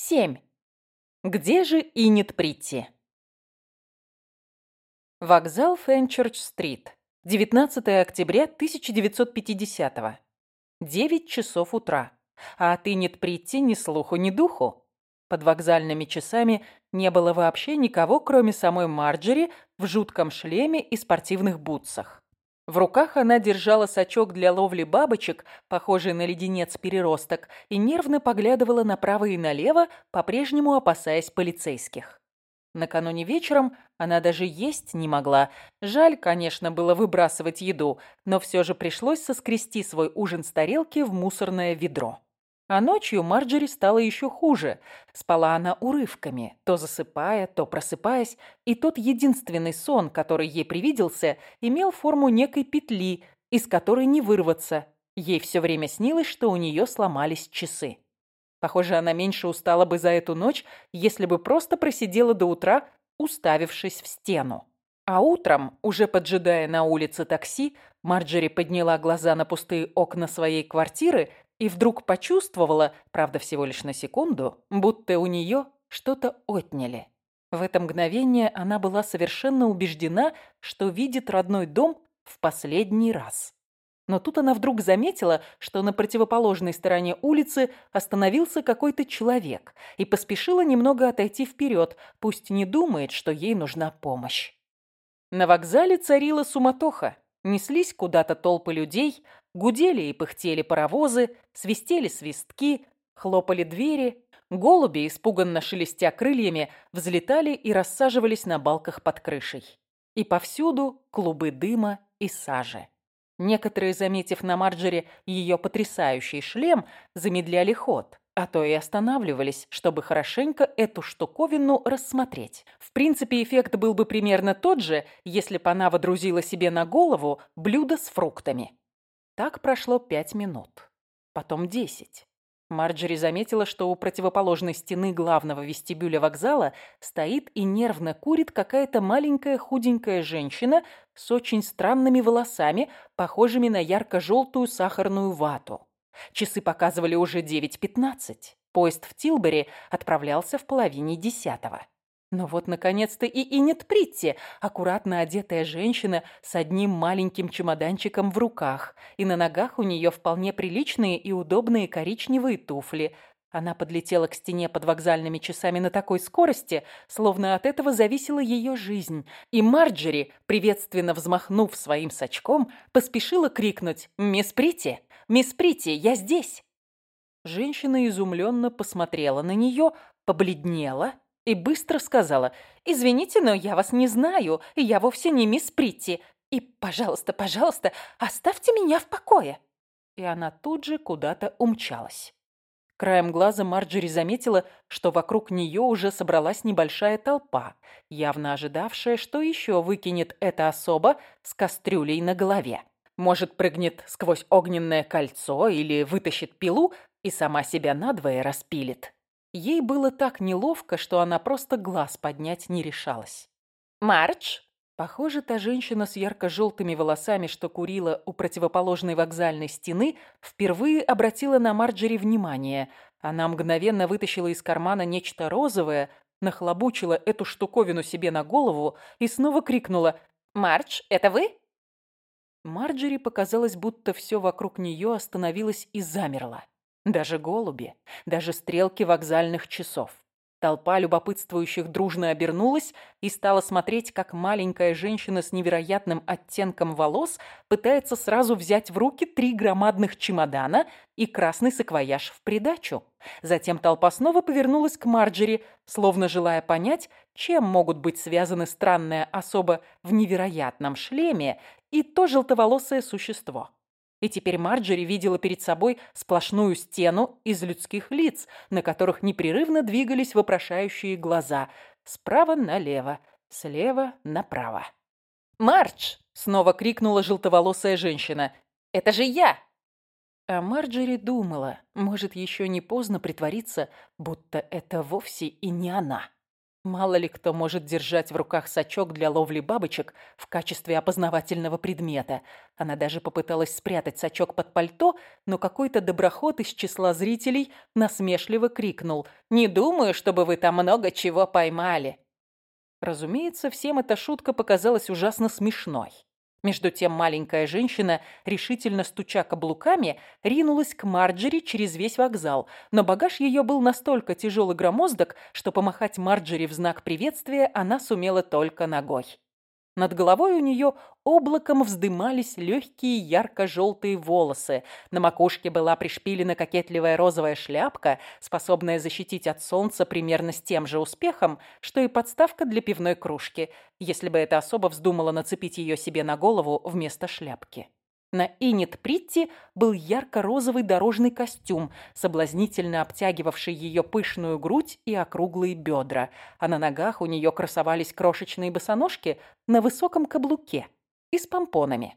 7. Где же Инет Притти? Вокзал Фенчерч-стрит. 19 октября 1950 -го. 9 часов утра. А от Инет Притти ни слуху, ни духу. Под вокзальными часами не было вообще никого, кроме самой Марджери в жутком шлеме и спортивных бутсах. В руках она держала сачок для ловли бабочек, похожий на леденец-переросток, и нервно поглядывала направо и налево, по-прежнему опасаясь полицейских. Накануне вечером она даже есть не могла. Жаль, конечно, было выбрасывать еду, но все же пришлось соскрести свой ужин с тарелки в мусорное ведро. А ночью Марджери стало еще хуже. Спала она урывками, то засыпая, то просыпаясь, и тот единственный сон, который ей привиделся, имел форму некой петли, из которой не вырваться. Ей все время снилось, что у нее сломались часы. Похоже, она меньше устала бы за эту ночь, если бы просто просидела до утра, уставившись в стену. А утром, уже поджидая на улице такси, Марджери подняла глаза на пустые окна своей квартиры и вдруг почувствовала, правда всего лишь на секунду, будто у нее что-то отняли. В это мгновение она была совершенно убеждена, что видит родной дом в последний раз. Но тут она вдруг заметила, что на противоположной стороне улицы остановился какой-то человек и поспешила немного отойти вперед, пусть не думает, что ей нужна помощь. На вокзале царила суматоха. Неслись куда-то толпы людей, гудели и пыхтели паровозы, свистели свистки, хлопали двери, голуби, испуганно шелестя крыльями, взлетали и рассаживались на балках под крышей. И повсюду клубы дыма и сажи. Некоторые, заметив на Марджери ее потрясающий шлем, замедляли ход а то и останавливались, чтобы хорошенько эту штуковину рассмотреть. В принципе, эффект был бы примерно тот же, если бы она водрузила себе на голову блюдо с фруктами. Так прошло пять минут. Потом десять. Марджери заметила, что у противоположной стены главного вестибюля вокзала стоит и нервно курит какая-то маленькая худенькая женщина с очень странными волосами, похожими на ярко-желтую сахарную вату. Часы показывали уже 9.15. Поезд в Тилбери отправлялся в половине десятого. Но вот, наконец-то, и Инет Притти, аккуратно одетая женщина с одним маленьким чемоданчиком в руках, и на ногах у нее вполне приличные и удобные коричневые туфли. Она подлетела к стене под вокзальными часами на такой скорости, словно от этого зависела ее жизнь. И Марджери, приветственно взмахнув своим сачком, поспешила крикнуть «Мисс Притти!» «Мисс Прити, я здесь!» Женщина изумленно посмотрела на нее, побледнела и быстро сказала «Извините, но я вас не знаю, и я вовсе не мисс Прити. И, пожалуйста, пожалуйста, оставьте меня в покое!» И она тут же куда-то умчалась. Краем глаза Марджери заметила, что вокруг нее уже собралась небольшая толпа, явно ожидавшая, что еще выкинет эта особа с кастрюлей на голове. Может, прыгнет сквозь огненное кольцо или вытащит пилу и сама себя надвое распилит. Ей было так неловко, что она просто глаз поднять не решалась. «Мардж?» Похоже, та женщина с ярко-желтыми волосами, что курила у противоположной вокзальной стены, впервые обратила на Марджери внимание. Она мгновенно вытащила из кармана нечто розовое, нахлобучила эту штуковину себе на голову и снова крикнула «Мардж, это вы?» Марджери показалось, будто все вокруг нее остановилось и замерло. Даже голуби, даже стрелки вокзальных часов. Толпа любопытствующих дружно обернулась и стала смотреть, как маленькая женщина с невероятным оттенком волос пытается сразу взять в руки три громадных чемодана и красный саквояж в придачу. Затем толпа снова повернулась к Марджери, словно желая понять, чем могут быть связаны странная особа в невероятном шлеме и то желтоволосое существо. И теперь Марджери видела перед собой сплошную стену из людских лиц, на которых непрерывно двигались вопрошающие глаза. Справа налево, слева направо. «Мардж!» — снова крикнула желтоволосая женщина. «Это же я!» А Марджери думала, может, еще не поздно притвориться, будто это вовсе и не она. Мало ли кто может держать в руках сачок для ловли бабочек в качестве опознавательного предмета. Она даже попыталась спрятать сачок под пальто, но какой-то доброход из числа зрителей насмешливо крикнул «Не думаю, чтобы вы там много чего поймали». Разумеется, всем эта шутка показалась ужасно смешной. Между тем маленькая женщина, решительно стуча каблуками, ринулась к Марджери через весь вокзал, но багаж ее был настолько тяжел и громоздок, что помахать Марджери в знак приветствия она сумела только ногой. Над головой у нее облаком вздымались легкие ярко-желтые волосы. На макушке была пришпилена кокетливая розовая шляпка, способная защитить от солнца примерно с тем же успехом, что и подставка для пивной кружки, если бы эта особа вздумала нацепить ее себе на голову вместо шляпки. На Инет Притти был ярко-розовый дорожный костюм, соблазнительно обтягивавший ее пышную грудь и округлые бедра, а на ногах у нее красовались крошечные босоножки на высоком каблуке и с помпонами.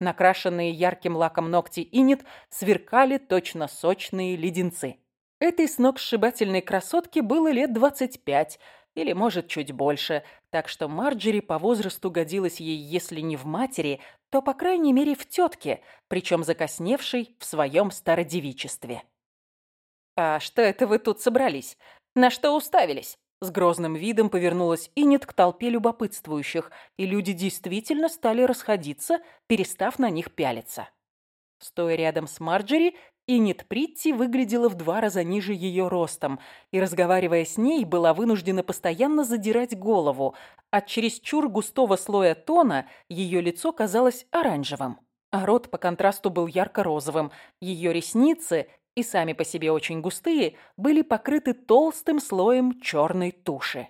Накрашенные ярким лаком ногти Инет сверкали точно сочные леденцы. Этой сногсшибательной красотке было лет двадцать пять, или, может, чуть больше, так что Марджери по возрасту годилась ей, если не в матери, то, по крайней мере, в тетке, причем закосневшей в своем стародевичестве. «А что это вы тут собрались? На что уставились?» С грозным видом повернулась Инет к толпе любопытствующих, и люди действительно стали расходиться, перестав на них пялиться. Стоя рядом с Марджери, Инет Притти выглядела в два раза ниже ее ростом и, разговаривая с ней, была вынуждена постоянно задирать голову. От чересчур густого слоя тона ее лицо казалось оранжевым, а рот по контрасту был ярко-розовым. Ее ресницы, и сами по себе очень густые, были покрыты толстым слоем черной туши.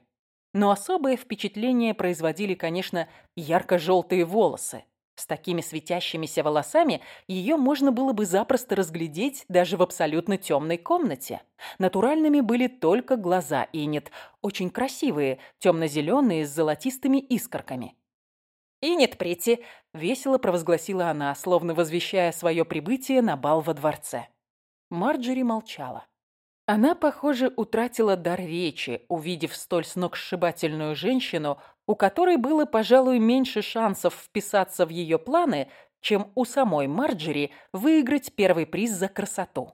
Но особое впечатление производили, конечно, ярко-желтые волосы. С такими светящимися волосами ее можно было бы запросто разглядеть даже в абсолютно темной комнате. Натуральными были только глаза Инет, очень красивые, темно-зеленые с золотистыми искорками. «Инет Прити!» — весело провозгласила она, словно возвещая свое прибытие на бал во дворце. Марджери молчала. Она, похоже, утратила дар речи, увидев столь сногсшибательную женщину, у которой было, пожалуй, меньше шансов вписаться в ее планы, чем у самой Марджери выиграть первый приз за красоту.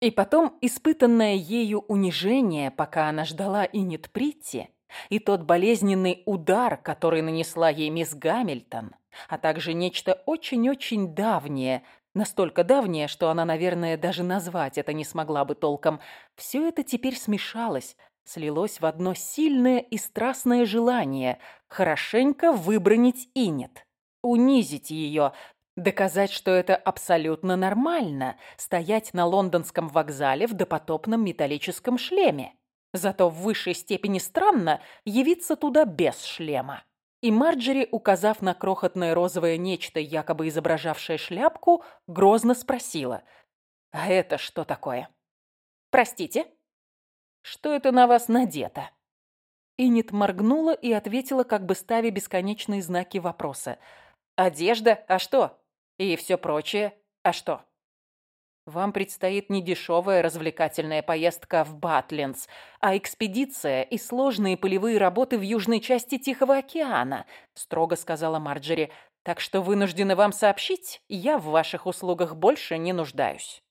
И потом испытанное ею унижение, пока она ждала Иннет Притти, и тот болезненный удар, который нанесла ей мисс Гамильтон, а также нечто очень-очень давнее, настолько давнее, что она, наверное, даже назвать это не смогла бы толком, все это теперь смешалось, слилось в одно сильное и страстное желание хорошенько выбронить Инет, унизить ее, доказать, что это абсолютно нормально стоять на лондонском вокзале в допотопном металлическом шлеме. Зато в высшей степени странно явиться туда без шлема. И Марджери, указав на крохотное розовое нечто, якобы изображавшее шляпку, грозно спросила. «А это что такое?» «Простите?» Что это на вас надето?» Иннет моргнула и ответила, как бы ставя бесконечные знаки вопроса. «Одежда? А что? И все прочее? А что?» «Вам предстоит не дешевая развлекательная поездка в Батлинс, а экспедиция и сложные полевые работы в южной части Тихого океана», строго сказала Марджери. «Так что вынуждена вам сообщить, я в ваших услугах больше не нуждаюсь».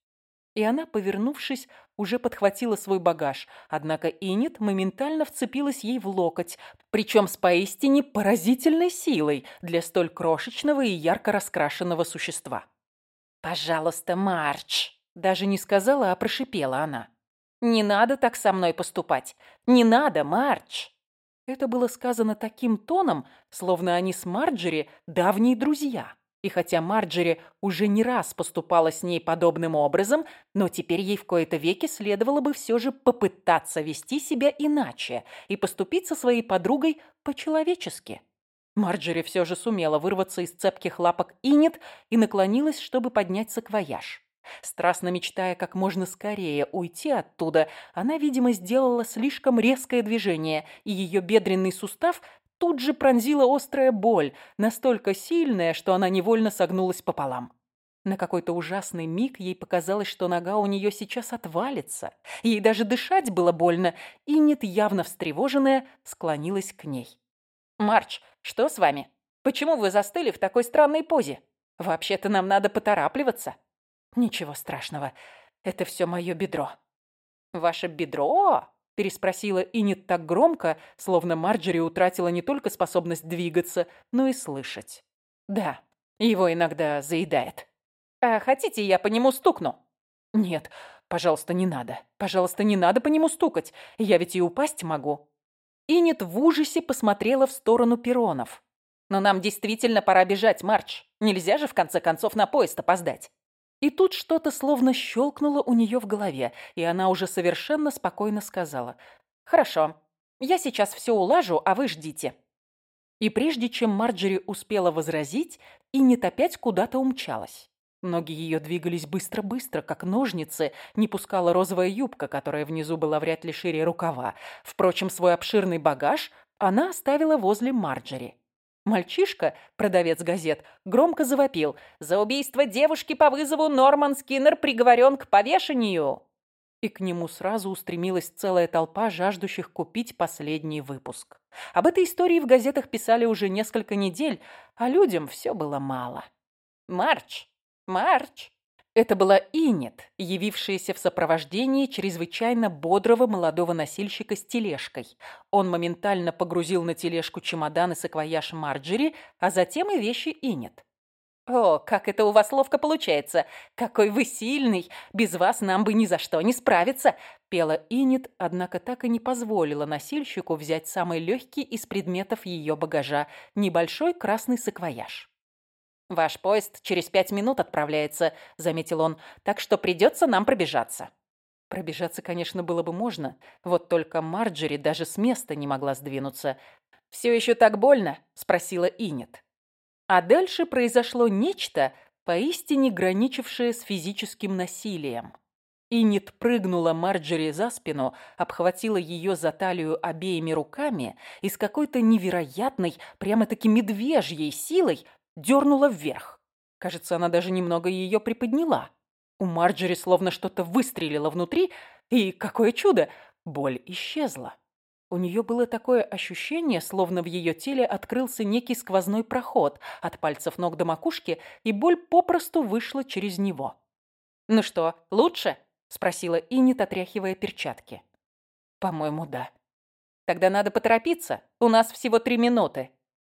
И она, повернувшись, уже подхватила свой багаж, однако Инет моментально вцепилась ей в локоть, причем с поистине поразительной силой для столь крошечного и ярко раскрашенного существа. «Пожалуйста, Марч!» Даже не сказала, а прошипела она. «Не надо так со мной поступать! Не надо, Марч!» Это было сказано таким тоном, словно они с Марджери давние друзья. И хотя Марджери уже не раз поступала с ней подобным образом, но теперь ей в кои-то веки следовало бы все же попытаться вести себя иначе и поступить со своей подругой по-человечески. Марджери все же сумела вырваться из цепких лапок Инет и наклонилась, чтобы поднять саквояж. Страстно мечтая как можно скорее уйти оттуда, она, видимо, сделала слишком резкое движение, и ее бедренный сустав тут же пронзила острая боль, настолько сильная, что она невольно согнулась пополам. На какой-то ужасный миг ей показалось, что нога у нее сейчас отвалится. Ей даже дышать было больно, и Нет, явно встревоженная, склонилась к ней. «Марч, что с вами? Почему вы застыли в такой странной позе? Вообще-то нам надо поторапливаться». «Ничего страшного, это все мое бедро». «Ваше бедро?» – переспросила Иннет так громко, словно Марджери утратила не только способность двигаться, но и слышать. «Да, его иногда заедает». «А хотите, я по нему стукну?» «Нет, пожалуйста, не надо. Пожалуйста, не надо по нему стукать. Я ведь и упасть могу». Инет в ужасе посмотрела в сторону перронов. «Но нам действительно пора бежать, Марч. Нельзя же, в конце концов, на поезд опоздать». И тут что-то словно щелкнуло у нее в голове, и она уже совершенно спокойно сказала. «Хорошо, я сейчас все улажу, а вы ждите». И прежде чем Марджери успела возразить, Иннет опять куда-то умчалась. Ноги ее двигались быстро-быстро, как ножницы, не пускала розовая юбка, которая внизу была вряд ли шире рукава. Впрочем, свой обширный багаж она оставила возле Марджери. Мальчишка, продавец газет, громко завопил. «За убийство девушки по вызову Норман Скиннер приговорен к повешению!» И к нему сразу устремилась целая толпа жаждущих купить последний выпуск. Об этой истории в газетах писали уже несколько недель, а людям все было мало. «Марч!» «Марч!» Это была Инет, явившаяся в сопровождении чрезвычайно бодрого молодого носильщика с тележкой. Он моментально погрузил на тележку чемодан и саквояж Марджери, а затем и вещи Инет. «О, как это у вас ловко получается! Какой вы сильный! Без вас нам бы ни за что не справиться!» Пела Инет, однако так и не позволила носильщику взять самый легкий из предметов ее багажа – небольшой красный саквояж. «Ваш поезд через пять минут отправляется», — заметил он, «так что придется нам пробежаться». Пробежаться, конечно, было бы можно, вот только Марджери даже с места не могла сдвинуться. «Все еще так больно?» — спросила Инет. А дальше произошло нечто, поистине граничившее с физическим насилием. Инет прыгнула Марджери за спину, обхватила ее за талию обеими руками и с какой-то невероятной, прямо-таки медвежьей силой дернула вверх. Кажется, она даже немного ее приподняла. У Марджери словно что-то выстрелило внутри, и, какое чудо, боль исчезла. У нее было такое ощущение, словно в ее теле открылся некий сквозной проход от пальцев ног до макушки, и боль попросту вышла через него. «Ну что, лучше?» – спросила Иннет, отряхивая перчатки. «По-моему, да». «Тогда надо поторопиться. У нас всего три минуты»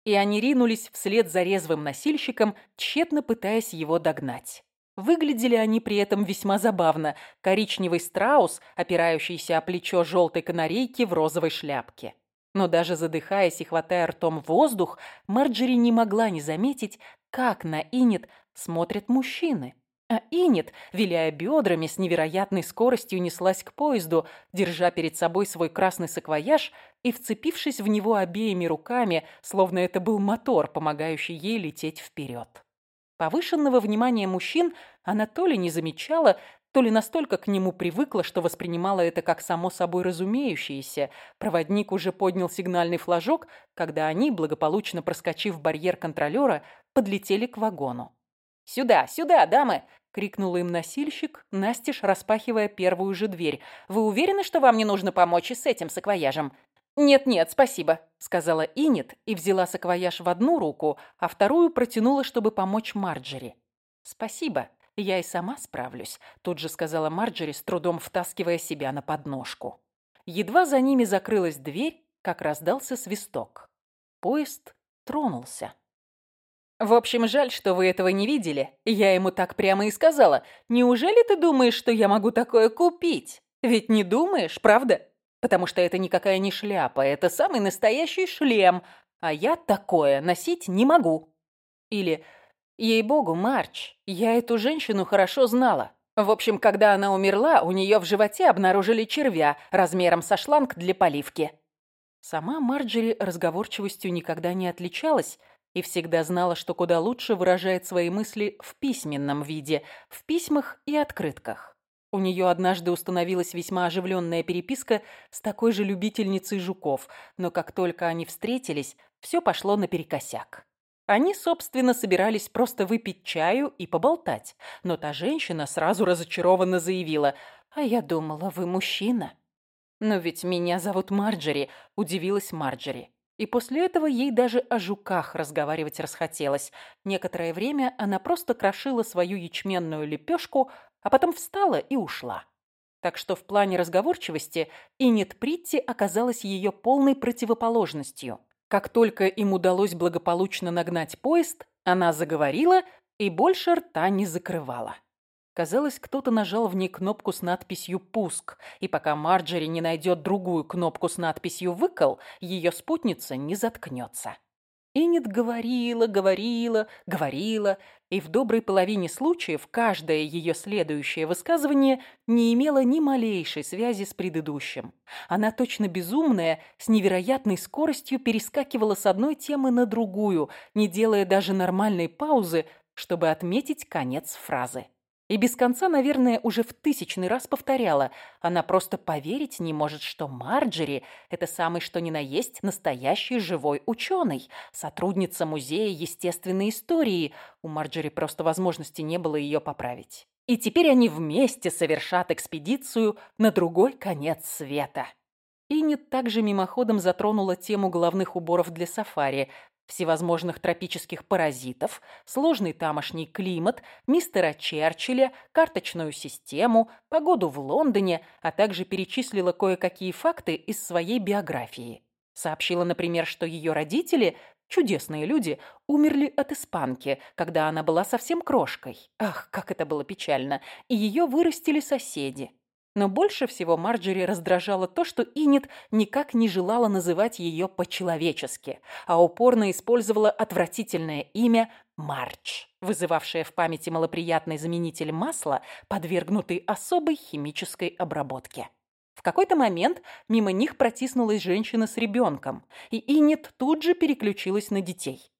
и они ринулись вслед за резвым носильщиком, тщетно пытаясь его догнать. Выглядели они при этом весьма забавно. Коричневый страус, опирающийся о плечо желтой канарейки в розовой шляпке. Но даже задыхаясь и хватая ртом воздух, Марджери не могла не заметить, как на Инет смотрят мужчины. А Инет, виляя бедрами, с невероятной скоростью неслась к поезду, держа перед собой свой красный саквояж и вцепившись в него обеими руками, словно это был мотор, помогающий ей лететь вперед. Повышенного внимания мужчин она то ли не замечала, то ли настолько к нему привыкла, что воспринимала это как само собой разумеющееся. Проводник уже поднял сигнальный флажок, когда они, благополучно проскочив барьер контролера, подлетели к вагону. «Сюда, сюда, дамы!» — крикнул им носильщик, настежь распахивая первую же дверь. «Вы уверены, что вам не нужно помочь и с этим саквояжем?» «Нет-нет, спасибо», — сказала Инет и взяла саквояж в одну руку, а вторую протянула, чтобы помочь Марджери. «Спасибо, я и сама справлюсь», — тут же сказала Марджери, с трудом втаскивая себя на подножку. Едва за ними закрылась дверь, как раздался свисток. Поезд тронулся. «В общем, жаль, что вы этого не видели. Я ему так прямо и сказала. Неужели ты думаешь, что я могу такое купить? Ведь не думаешь, правда? Потому что это никакая не шляпа, это самый настоящий шлем, а я такое носить не могу». Или «Ей-богу, Марч, я эту женщину хорошо знала. В общем, когда она умерла, у нее в животе обнаружили червя размером со шланг для поливки». Сама Марджери разговорчивостью никогда не отличалась, и всегда знала, что куда лучше выражает свои мысли в письменном виде, в письмах и открытках. У нее однажды установилась весьма оживленная переписка с такой же любительницей жуков, но как только они встретились, все пошло наперекосяк. Они, собственно, собирались просто выпить чаю и поболтать, но та женщина сразу разочарованно заявила «А я думала, вы мужчина». «Но ведь меня зовут Марджери», – удивилась Марджери. И после этого ей даже о жуках разговаривать расхотелось. Некоторое время она просто крошила свою ячменную лепешку, а потом встала и ушла. Так что в плане разговорчивости Инет Притти оказалась ее полной противоположностью. Как только им удалось благополучно нагнать поезд, она заговорила и больше рта не закрывала. Казалось, кто-то нажал в ней кнопку с надписью «Пуск», и пока Марджери не найдет другую кнопку с надписью «Выкол», ее спутница не заткнется. Иннет говорила, говорила, говорила, и в доброй половине случаев каждое ее следующее высказывание не имело ни малейшей связи с предыдущим. Она точно безумная, с невероятной скоростью перескакивала с одной темы на другую, не делая даже нормальной паузы, чтобы отметить конец фразы. И без конца, наверное, уже в тысячный раз повторяла. Она просто поверить не может, что Марджери – это самый что ни на есть настоящий живой ученый, сотрудница Музея естественной истории. У Марджери просто возможности не было ее поправить. И теперь они вместе совершат экспедицию на другой конец света. Иннет также мимоходом затронула тему головных уборов для сафари, всевозможных тропических паразитов, сложный тамошний климат, мистера Черчилля, карточную систему, погоду в Лондоне, а также перечислила кое-какие факты из своей биографии. Сообщила, например, что ее родители, чудесные люди, умерли от испанки, когда она была совсем крошкой. Ах, как это было печально. И ее вырастили соседи. Но больше всего Марджери раздражало то, что Инет никак не желала называть ее по-человечески, а упорно использовала отвратительное имя Мардж, вызывавшее в памяти малоприятный заменитель масла, подвергнутый особой химической обработке. В какой-то момент мимо них протиснулась женщина с ребенком, и Инет тут же переключилась на детей.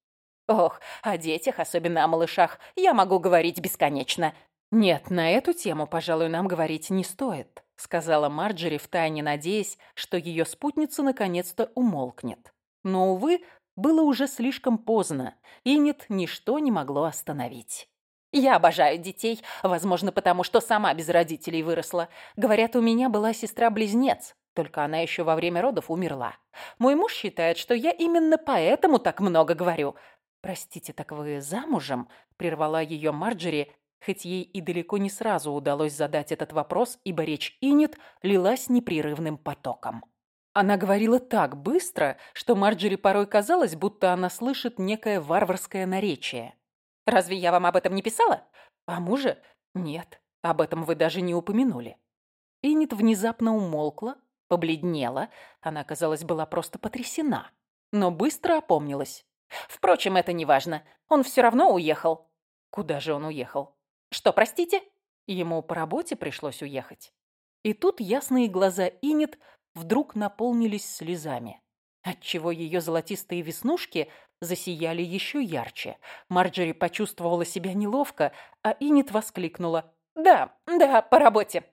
Ох, о детях, особенно о малышах, я могу говорить бесконечно. «Нет, на эту тему, пожалуй, нам говорить не стоит», сказала Марджери, втайне надеясь, что ее спутница наконец-то умолкнет. Но, увы, было уже слишком поздно, и нет, ничто не могло остановить. «Я обожаю детей, возможно, потому что сама без родителей выросла. Говорят, у меня была сестра-близнец, только она еще во время родов умерла. Мой муж считает, что я именно поэтому так много говорю. «Простите, так вы замужем?» – прервала ее Марджери, Хоть ей и далеко не сразу удалось задать этот вопрос, ибо речь Инет лилась непрерывным потоком. Она говорила так быстро, что Марджери порой казалось, будто она слышит некое варварское наречие. «Разве я вам об этом не писала? А муже? Нет, об этом вы даже не упомянули». Инет внезапно умолкла, побледнела, она, казалось, была просто потрясена, но быстро опомнилась. «Впрочем, это не важно, он все равно уехал». «Куда же он уехал?» «Что, простите?» Ему по работе пришлось уехать. И тут ясные глаза Инет вдруг наполнились слезами, отчего ее золотистые веснушки засияли еще ярче. Марджери почувствовала себя неловко, а Инет воскликнула. «Да, да, по работе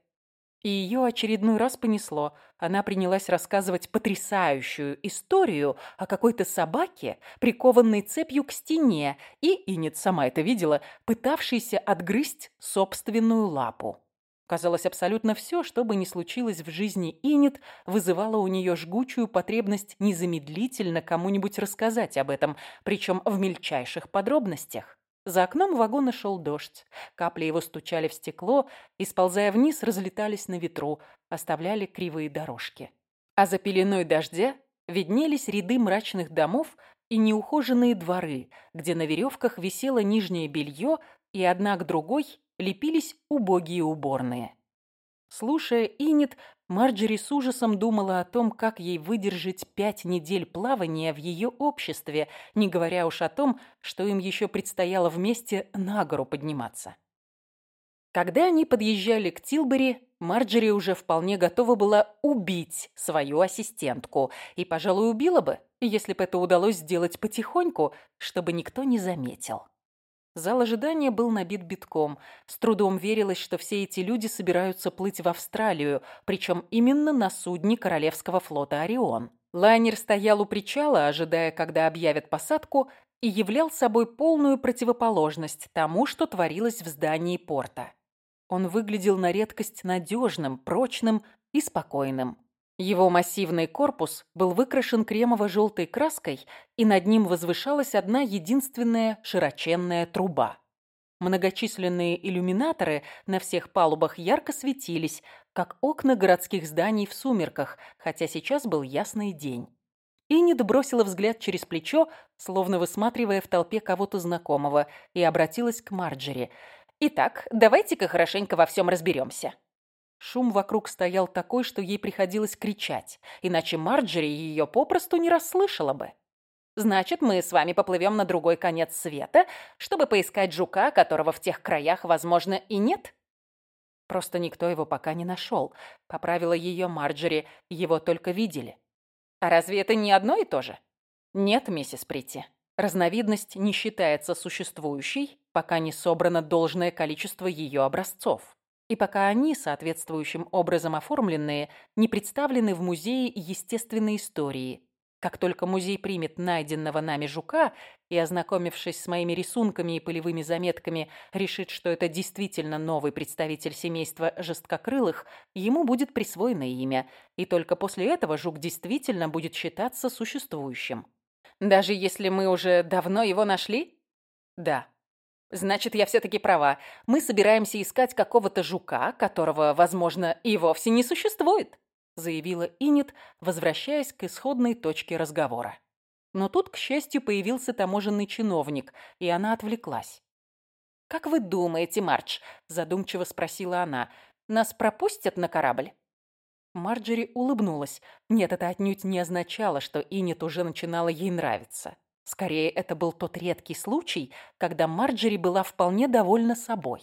и ее очередной раз понесло. Она принялась рассказывать потрясающую историю о какой-то собаке, прикованной цепью к стене, и, Инет сама это видела, пытавшейся отгрызть собственную лапу. Казалось, абсолютно все, что бы ни случилось в жизни Инет, вызывало у нее жгучую потребность незамедлительно кому-нибудь рассказать об этом, причем в мельчайших подробностях. За окном вагона шел дождь. Капли его стучали в стекло и, сползая вниз, разлетались на ветру, оставляли кривые дорожки. А за пеленой дождя виднелись ряды мрачных домов и неухоженные дворы, где на веревках висело нижнее белье, и одна к другой лепились убогие уборные. Слушая Инет, Марджери с ужасом думала о том, как ей выдержать пять недель плавания в ее обществе, не говоря уж о том, что им еще предстояло вместе на гору подниматься. Когда они подъезжали к Тилбери, Марджери уже вполне готова была убить свою ассистентку. И, пожалуй, убила бы, если бы это удалось сделать потихоньку, чтобы никто не заметил. Зал ожидания был набит битком. С трудом верилось, что все эти люди собираются плыть в Австралию, причем именно на судне Королевского флота «Орион». Лайнер стоял у причала, ожидая, когда объявят посадку, и являл собой полную противоположность тому, что творилось в здании порта. Он выглядел на редкость надежным, прочным и спокойным. Его массивный корпус был выкрашен кремово-желтой краской, и над ним возвышалась одна единственная широченная труба. Многочисленные иллюминаторы на всех палубах ярко светились, как окна городских зданий в сумерках, хотя сейчас был ясный день. Иннет бросила взгляд через плечо, словно высматривая в толпе кого-то знакомого, и обратилась к Марджери. «Итак, давайте-ка хорошенько во всем разберемся». Шум вокруг стоял такой, что ей приходилось кричать, иначе Марджери ее попросту не расслышала бы. Значит, мы с вами поплывем на другой конец света, чтобы поискать жука, которого в тех краях, возможно, и нет? Просто никто его пока не нашел. Поправила ее Марджери, его только видели. А разве это не одно и то же? Нет, миссис Притти. Разновидность не считается существующей, пока не собрано должное количество ее образцов. И пока они, соответствующим образом оформленные, не представлены в Музее естественной истории. Как только музей примет найденного нами жука и, ознакомившись с моими рисунками и полевыми заметками, решит, что это действительно новый представитель семейства жесткокрылых, ему будет присвоено имя, и только после этого жук действительно будет считаться существующим. Даже если мы уже давно его нашли? Да. Значит, я все-таки права. Мы собираемся искать какого-то жука, которого, возможно, и вовсе не существует, заявила Инет, возвращаясь к исходной точке разговора. Но тут, к счастью, появился таможенный чиновник, и она отвлеклась. «Как вы думаете, Мардж?» – задумчиво спросила она. «Нас пропустят на корабль?» Марджери улыбнулась. Нет, это отнюдь не означало, что Инет уже начинала ей нравиться. Скорее, это был тот редкий случай, когда Марджери была вполне довольна собой.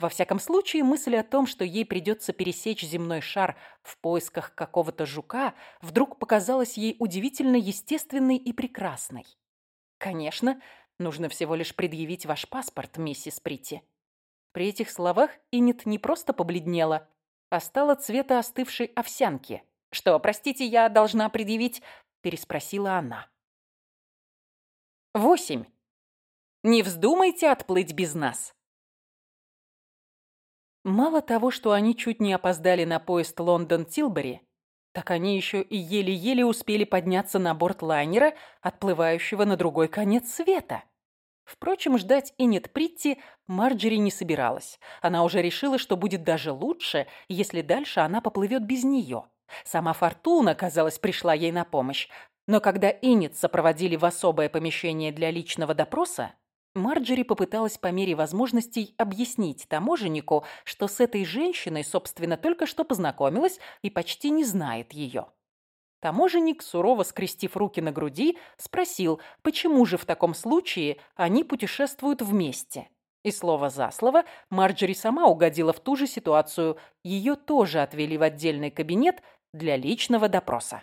Во всяком случае, мысль о том, что ей придется пересечь земной шар в поисках какого-то жука, вдруг показалась ей удивительно естественной и прекрасной. «Конечно, нужно всего лишь предъявить ваш паспорт, миссис Прити». При этих словах Иннет не просто побледнела, а стала цвета остывшей овсянки. «Что, простите, я должна предъявить?» – переспросила она. Восемь. Не вздумайте отплыть без нас. Мало того, что они чуть не опоздали на поезд Лондон-Тилбери, так они еще и еле-еле успели подняться на борт лайнера, отплывающего на другой конец света. Впрочем, ждать Иннет Притти Марджери не собиралась. Она уже решила, что будет даже лучше, если дальше она поплывет без нее. Сама Фортуна, казалось, пришла ей на помощь. Но когда Инница проводили в особое помещение для личного допроса, Марджери попыталась по мере возможностей объяснить таможеннику, что с этой женщиной, собственно, только что познакомилась и почти не знает ее. Таможенник, сурово скрестив руки на груди, спросил, почему же в таком случае они путешествуют вместе. И слово за слово Марджери сама угодила в ту же ситуацию. Ее тоже отвели в отдельный кабинет для личного допроса.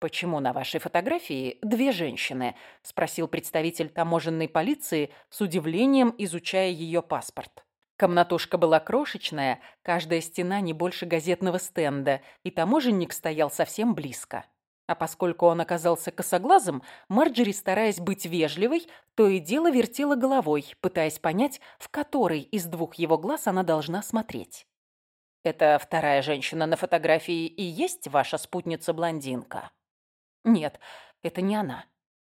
«Почему на вашей фотографии две женщины?» – спросил представитель таможенной полиции, с удивлением изучая ее паспорт. Комнатушка была крошечная, каждая стена не больше газетного стенда, и таможенник стоял совсем близко. А поскольку он оказался косоглазым, Марджери, стараясь быть вежливой, то и дело вертела головой, пытаясь понять, в который из двух его глаз она должна смотреть. «Это вторая женщина на фотографии и есть ваша спутница-блондинка?» Нет, это не она.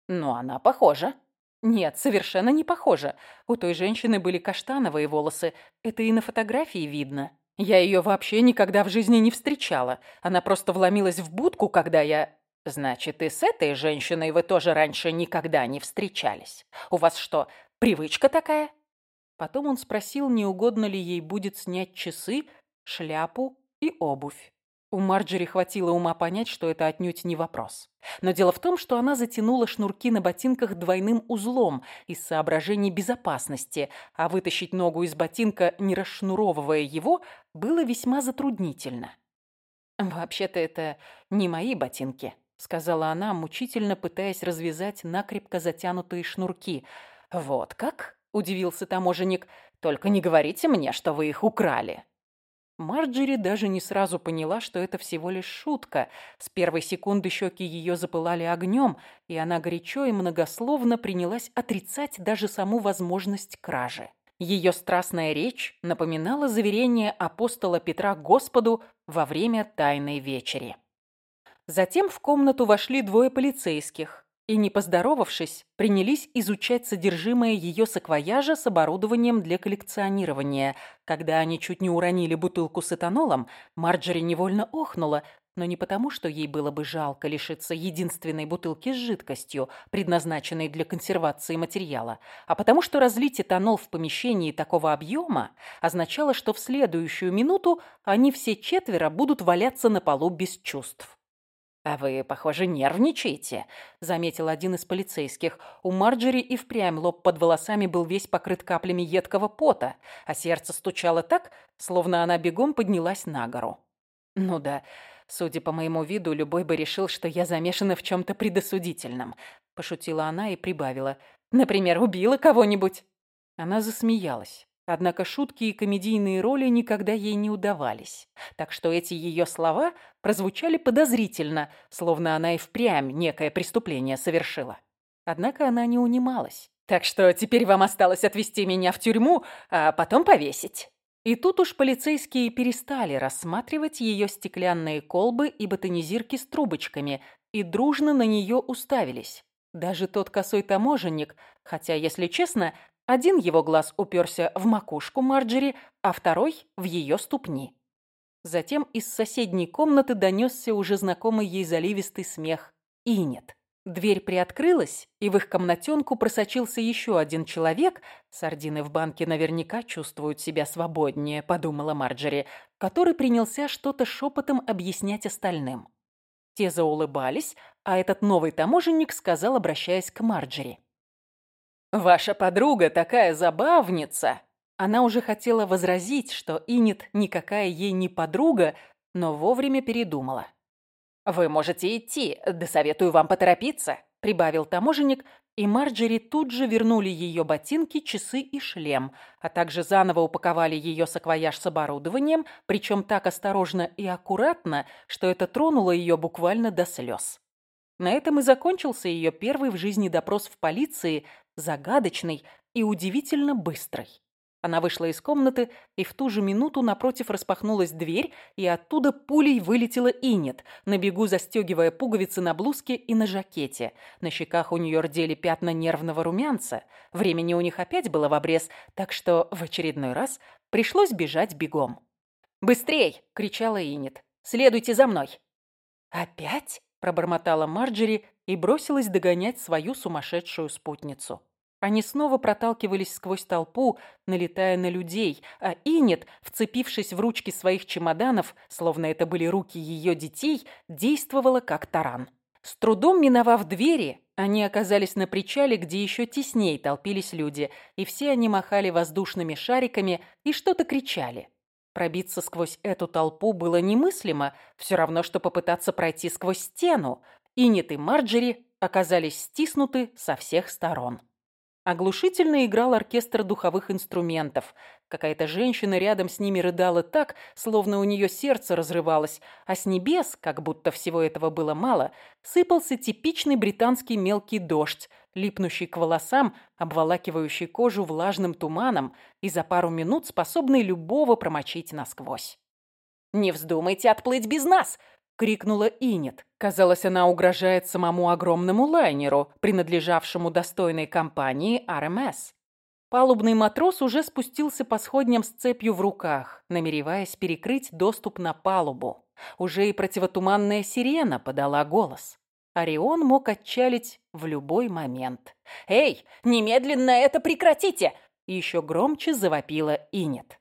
Но она похожа. Нет, совершенно не похожа. У той женщины были каштановые волосы. Это и на фотографии видно. Я ее вообще никогда в жизни не встречала. Она просто вломилась в будку, когда я... Значит, и с этой женщиной вы тоже раньше никогда не встречались. У вас что, привычка такая? Потом он спросил, не угодно ли ей будет снять часы, шляпу и обувь. У Марджери хватило ума понять, что это отнюдь не вопрос. Но дело в том, что она затянула шнурки на ботинках двойным узлом из соображений безопасности, а вытащить ногу из ботинка, не расшнуровывая его, было весьма затруднительно. «Вообще-то это не мои ботинки», — сказала она, мучительно пытаясь развязать накрепко затянутые шнурки. «Вот как?» — удивился таможенник. «Только не говорите мне, что вы их украли». Марджери даже не сразу поняла, что это всего лишь шутка. С первой секунды щеки ее запылали огнем, и она горячо и многословно принялась отрицать даже саму возможность кражи. Ее страстная речь напоминала заверение апостола Петра Господу во время Тайной Вечери. Затем в комнату вошли двое полицейских и, не поздоровавшись, принялись изучать содержимое ее саквояжа с оборудованием для коллекционирования. Когда они чуть не уронили бутылку с этанолом, Марджери невольно охнула, но не потому, что ей было бы жалко лишиться единственной бутылки с жидкостью, предназначенной для консервации материала, а потому что разлить этанол в помещении такого объема означало, что в следующую минуту они все четверо будут валяться на полу без чувств. «А вы, похоже, нервничаете», — заметил один из полицейских. У Марджери и впрямь лоб под волосами был весь покрыт каплями едкого пота, а сердце стучало так, словно она бегом поднялась на гору. «Ну да, судя по моему виду, любой бы решил, что я замешана в чем-то предосудительном», — пошутила она и прибавила. «Например, убила кого-нибудь». Она засмеялась. Однако шутки и комедийные роли никогда ей не удавались. Так что эти ее слова прозвучали подозрительно, словно она и впрямь некое преступление совершила. Однако она не унималась. «Так что теперь вам осталось отвезти меня в тюрьму, а потом повесить». И тут уж полицейские перестали рассматривать ее стеклянные колбы и ботанизирки с трубочками и дружно на нее уставились. Даже тот косой таможенник, хотя, если честно, один его глаз уперся в макушку Марджери, а второй — в ее ступни. Затем из соседней комнаты донесся уже знакомый ей заливистый смех. И нет. Дверь приоткрылась, и в их комнатенку просочился еще один человек. Сардины в банке наверняка чувствуют себя свободнее, подумала Марджери, который принялся что-то шепотом объяснять остальным. Те заулыбались, а этот новый таможенник сказал, обращаясь к Марджери. «Ваша подруга такая забавница!» Она уже хотела возразить, что Инет никакая ей не подруга, но вовремя передумала. «Вы можете идти, да советую вам поторопиться», — прибавил таможенник, и Марджери тут же вернули ее ботинки, часы и шлем, а также заново упаковали ее саквояж с оборудованием, причем так осторожно и аккуратно, что это тронуло ее буквально до слез. На этом и закончился ее первый в жизни допрос в полиции, загадочный и удивительно быстрый. Она вышла из комнаты, и в ту же минуту напротив распахнулась дверь, и оттуда пулей вылетела Инет, на бегу застегивая пуговицы на блузке и на жакете. На щеках у нее рдели пятна нервного румянца. Времени у них опять было в обрез, так что в очередной раз пришлось бежать бегом. «Быстрей!» — кричала Инет. «Следуйте за мной!» «Опять?» — пробормотала Марджери и бросилась догонять свою сумасшедшую спутницу. Они снова проталкивались сквозь толпу, налетая на людей, а Инет, вцепившись в ручки своих чемоданов, словно это были руки ее детей, действовала как таран. С трудом миновав двери, они оказались на причале, где еще тесней толпились люди, и все они махали воздушными шариками и что-то кричали. Пробиться сквозь эту толпу было немыслимо, все равно, что попытаться пройти сквозь стену. Инет и Марджери оказались стиснуты со всех сторон. Оглушительно играл оркестр духовых инструментов. Какая-то женщина рядом с ними рыдала так, словно у нее сердце разрывалось, а с небес, как будто всего этого было мало, сыпался типичный британский мелкий дождь, липнущий к волосам, обволакивающий кожу влажным туманом и за пару минут способный любого промочить насквозь. «Не вздумайте отплыть без нас!» крикнула Инет. Казалось, она угрожает самому огромному лайнеру, принадлежавшему достойной компании РМС. Палубный матрос уже спустился по сходням с цепью в руках, намереваясь перекрыть доступ на палубу. Уже и противотуманная сирена подала голос. Орион мог отчалить в любой момент. «Эй, немедленно это прекратите!» Еще громче завопила Инет.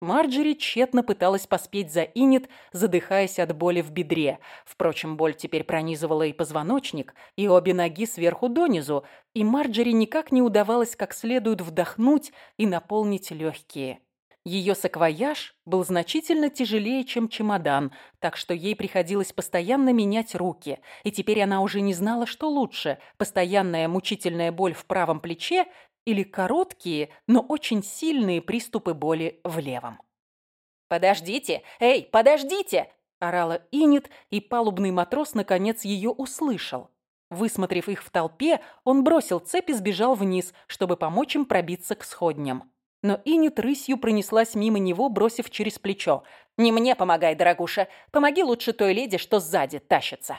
Марджери тщетно пыталась поспеть за Инет, задыхаясь от боли в бедре. Впрочем, боль теперь пронизывала и позвоночник, и обе ноги сверху донизу, и Марджери никак не удавалось как следует вдохнуть и наполнить легкие. Ее саквояж был значительно тяжелее, чем чемодан, так что ей приходилось постоянно менять руки, и теперь она уже не знала, что лучше – постоянная мучительная боль в правом плече или короткие, но очень сильные приступы боли в левом. «Подождите! Эй, подождите!» – орала Инет, и палубный матрос наконец ее услышал. Высмотрев их в толпе, он бросил цепь и сбежал вниз, чтобы помочь им пробиться к сходням. Но Инет рысью пронеслась мимо него, бросив через плечо. «Не мне помогай, дорогуша. Помоги лучше той леди, что сзади тащится».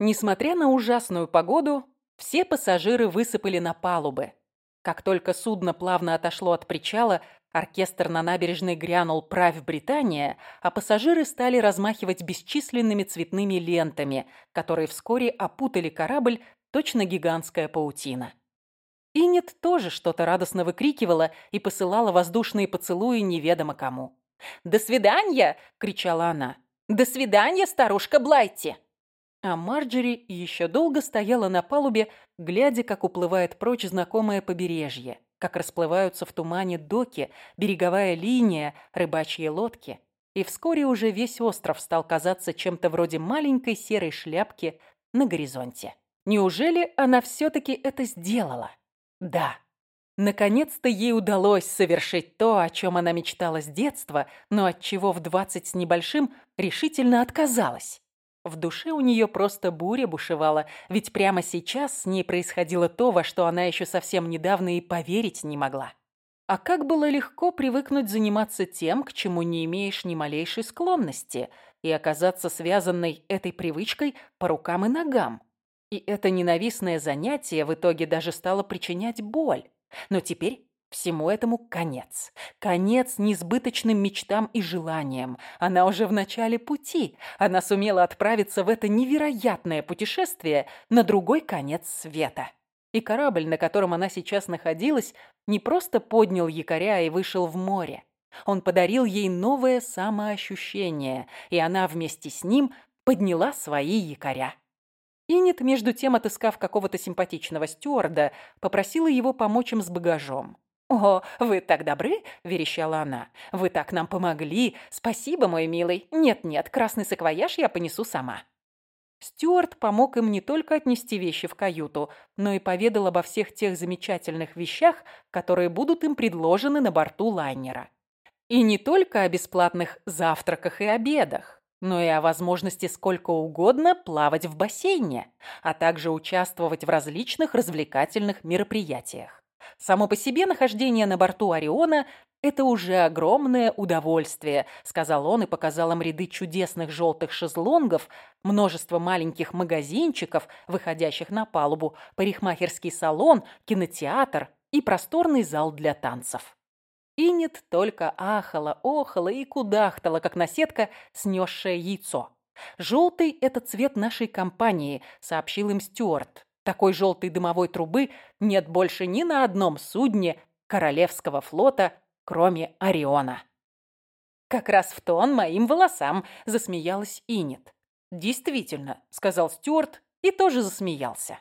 Несмотря на ужасную погоду, все пассажиры высыпали на палубы. Как только судно плавно отошло от причала, оркестр на набережной грянул «Правь Британия», а пассажиры стали размахивать бесчисленными цветными лентами, которые вскоре опутали корабль, точно гигантская паутина. Инет тоже что-то радостно выкрикивала и посылала воздушные поцелуи неведомо кому. «До свидания!» — кричала она. «До свидания, старушка Блайти!» А Марджери еще долго стояла на палубе, глядя, как уплывает прочь знакомое побережье, как расплываются в тумане доки, береговая линия, рыбачьи лодки. И вскоре уже весь остров стал казаться чем-то вроде маленькой серой шляпки на горизонте. Неужели она все-таки это сделала? Да. Наконец-то ей удалось совершить то, о чем она мечтала с детства, но от чего в двадцать с небольшим решительно отказалась. В душе у нее просто буря бушевала, ведь прямо сейчас с ней происходило то, во что она еще совсем недавно и поверить не могла. А как было легко привыкнуть заниматься тем, к чему не имеешь ни малейшей склонности, и оказаться связанной этой привычкой по рукам и ногам. И это ненавистное занятие в итоге даже стало причинять боль. Но теперь Всему этому конец. Конец несбыточным мечтам и желаниям. Она уже в начале пути. Она сумела отправиться в это невероятное путешествие на другой конец света. И корабль, на котором она сейчас находилась, не просто поднял якоря и вышел в море. Он подарил ей новое самоощущение, и она вместе с ним подняла свои якоря. Инет, между тем, отыскав какого-то симпатичного стюарда, попросила его помочь им с багажом. «О, вы так добры!» – верещала она. «Вы так нам помогли! Спасибо, мой милый! Нет-нет, красный саквояж я понесу сама!» Стюарт помог им не только отнести вещи в каюту, но и поведал обо всех тех замечательных вещах, которые будут им предложены на борту лайнера. И не только о бесплатных завтраках и обедах, но и о возможности сколько угодно плавать в бассейне, а также участвовать в различных развлекательных мероприятиях. Само по себе нахождение на борту Ориона – это уже огромное удовольствие, сказал он и показал им ряды чудесных желтых шезлонгов, множество маленьких магазинчиков, выходящих на палубу, парикмахерский салон, кинотеатр и просторный зал для танцев. Инет только ахала, охала и кудахтала, как наседка, снесшее яйцо. «Желтый – это цвет нашей компании», – сообщил им Стюарт. Такой желтой дымовой трубы нет больше ни на одном судне Королевского флота, кроме Ориона. «Как раз в тон моим волосам», — засмеялась Инет. «Действительно», — сказал Стюарт и тоже засмеялся.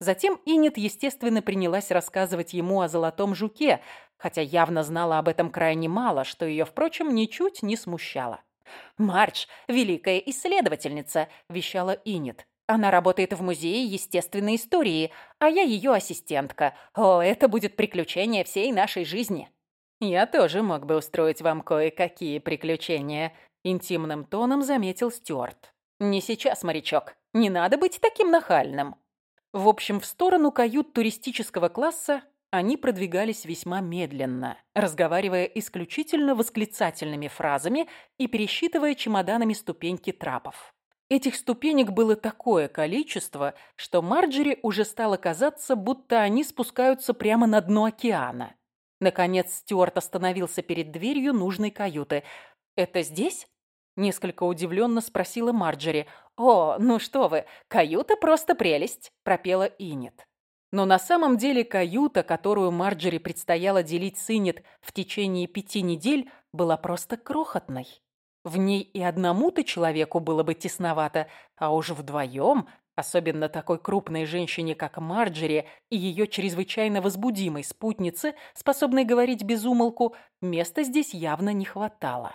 Затем Инет, естественно, принялась рассказывать ему о золотом жуке, хотя явно знала об этом крайне мало, что ее, впрочем, ничуть не смущало. «Марч — великая исследовательница», — вещала Инет. Она работает в музее естественной истории, а я ее ассистентка. О, это будет приключение всей нашей жизни. Я тоже мог бы устроить вам кое-какие приключения, интимным тоном заметил Стюарт. Не сейчас, морячок. Не надо быть таким нахальным. В общем, в сторону кают туристического класса они продвигались весьма медленно, разговаривая исключительно восклицательными фразами и пересчитывая чемоданами ступеньки трапов. Этих ступенек было такое количество, что Марджери уже стало казаться, будто они спускаются прямо на дно океана. Наконец Стюарт остановился перед дверью нужной каюты. «Это здесь?» – несколько удивленно спросила Марджери. «О, ну что вы, каюта просто прелесть!» – пропела Инет. Но на самом деле каюта, которую Марджери предстояло делить с Инет в течение пяти недель, была просто крохотной. В ней и одному-то человеку было бы тесновато, а уж вдвоем, особенно такой крупной женщине, как Марджери, и ее чрезвычайно возбудимой спутнице, способной говорить без умолку, места здесь явно не хватало.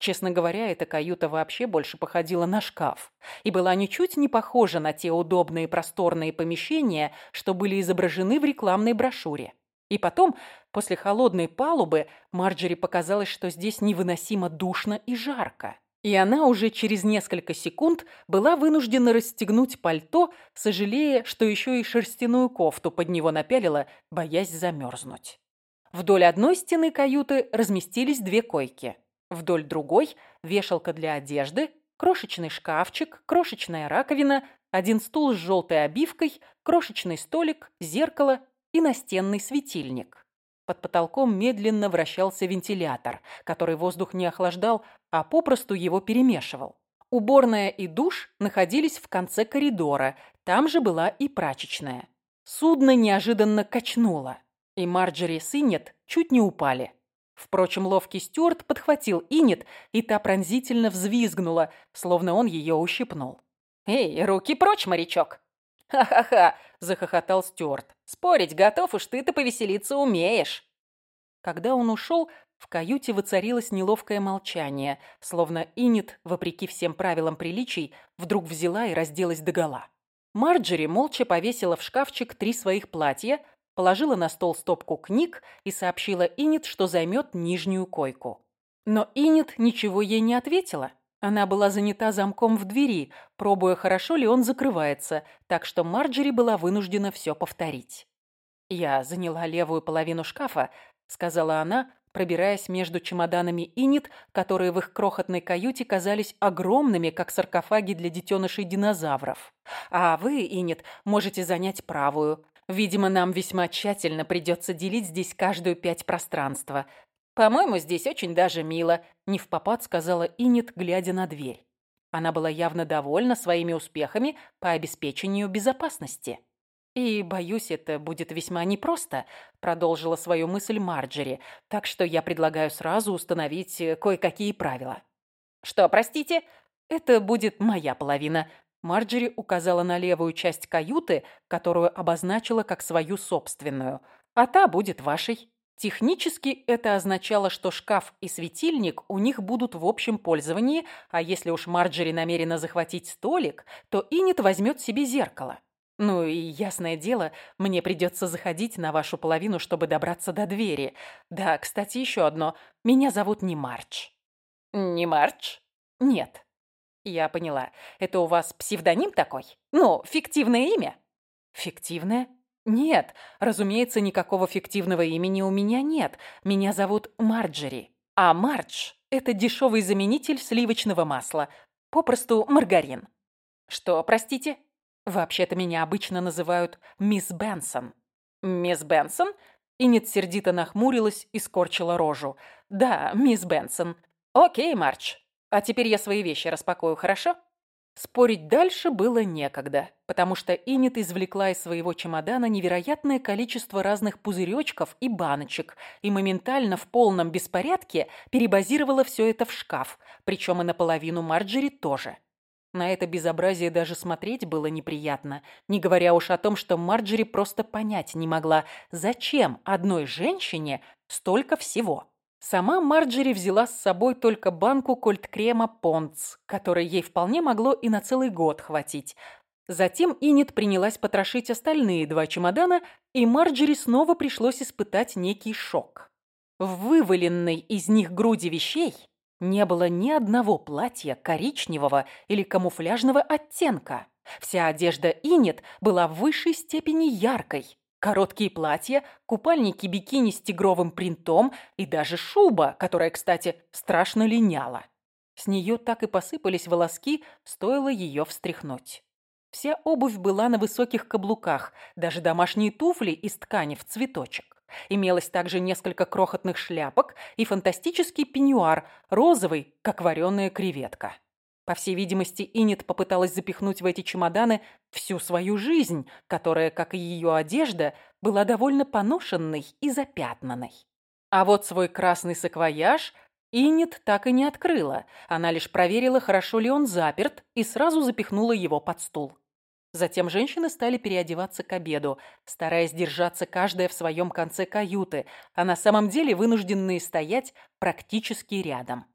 Честно говоря, эта каюта вообще больше походила на шкаф и была ничуть не похожа на те удобные просторные помещения, что были изображены в рекламной брошюре. И потом, после холодной палубы, Марджери показалось, что здесь невыносимо душно и жарко. И она уже через несколько секунд была вынуждена расстегнуть пальто, сожалея, что еще и шерстяную кофту под него напялила, боясь замерзнуть. Вдоль одной стены каюты разместились две койки. Вдоль другой – вешалка для одежды, крошечный шкафчик, крошечная раковина, один стул с желтой обивкой, крошечный столик, зеркало и настенный светильник. Под потолком медленно вращался вентилятор, который воздух не охлаждал, а попросту его перемешивал. Уборная и душ находились в конце коридора, там же была и прачечная. Судно неожиданно качнуло, и Марджери с Иннет чуть не упали. Впрочем, ловкий Стюарт подхватил Иннет, и та пронзительно взвизгнула, словно он ее ущипнул. «Эй, руки прочь, морячок!» «Ха-ха-ха!» – захохотал Стюарт. «Спорить готов, уж ты-то повеселиться умеешь!» Когда он ушел, в каюте воцарилось неловкое молчание, словно Иннет, вопреки всем правилам приличий, вдруг взяла и разделась догола. Марджери молча повесила в шкафчик три своих платья, положила на стол стопку книг и сообщила Иннет, что займет нижнюю койку. Но Иннет ничего ей не ответила. Она была занята замком в двери, пробуя, хорошо ли он закрывается, так что Марджери была вынуждена все повторить. «Я заняла левую половину шкафа», — сказала она, пробираясь между чемоданами Инит, которые в их крохотной каюте казались огромными, как саркофаги для детенышей динозавров. «А вы, Инит, можете занять правую. Видимо, нам весьма тщательно придется делить здесь каждую пять пространства. «По-моему, здесь очень даже мило», — не в попад сказала Инет, глядя на дверь. Она была явно довольна своими успехами по обеспечению безопасности. «И, боюсь, это будет весьма непросто», — продолжила свою мысль Марджери, «так что я предлагаю сразу установить э, кое-какие правила». «Что, простите?» «Это будет моя половина», Марджери указала на левую часть каюты, которую обозначила как свою собственную, а та будет вашей. Технически это означало, что шкаф и светильник у них будут в общем пользовании, а если уж Марджери намерена захватить столик, то Иннет возьмет себе зеркало. Ну и, ясное дело, мне придется заходить на вашу половину, чтобы добраться до двери. Да, кстати, еще одно. Меня зовут не Мардж. Не Мардж? Нет. Я поняла. Это у вас псевдоним такой? Ну, фиктивное имя? Фиктивное? «Нет, разумеется, никакого фиктивного имени у меня нет. Меня зовут Марджери. А Мардж – это дешевый заменитель сливочного масла. Попросту маргарин». «Что, простите?» «Вообще-то меня обычно называют мисс Бенсон». «Мисс Бенсон?» Иннет сердито нахмурилась и скорчила рожу. «Да, мисс Бенсон. Окей, Мардж. А теперь я свои вещи распакую, хорошо?» Спорить дальше было некогда, потому что Иннет извлекла из своего чемодана невероятное количество разных пузыречков и баночек и моментально в полном беспорядке перебазировала все это в шкаф, причем и наполовину Марджери тоже. На это безобразие даже смотреть было неприятно, не говоря уж о том, что Марджери просто понять не могла, зачем одной женщине столько всего. Сама Марджери взяла с собой только банку кольт-крема «Понц», которой ей вполне могло и на целый год хватить. Затем Инет принялась потрошить остальные два чемодана, и Марджери снова пришлось испытать некий шок. В вываленной из них груди вещей не было ни одного платья коричневого или камуфляжного оттенка. Вся одежда Инет была в высшей степени яркой, Короткие платья, купальники бикини с тигровым принтом и даже шуба, которая, кстати, страшно линяла. С нее так и посыпались волоски, стоило ее встряхнуть. Вся обувь была на высоких каблуках, даже домашние туфли из ткани в цветочек. Имелось также несколько крохотных шляпок и фантастический пеньюар, розовый, как вареная креветка. По всей видимости, Инет попыталась запихнуть в эти чемоданы всю свою жизнь, которая, как и ее одежда, была довольно поношенной и запятнанной. А вот свой красный саквояж Инет так и не открыла. Она лишь проверила, хорошо ли он заперт, и сразу запихнула его под стул. Затем женщины стали переодеваться к обеду, стараясь держаться каждая в своем конце каюты, а на самом деле вынужденные стоять практически рядом.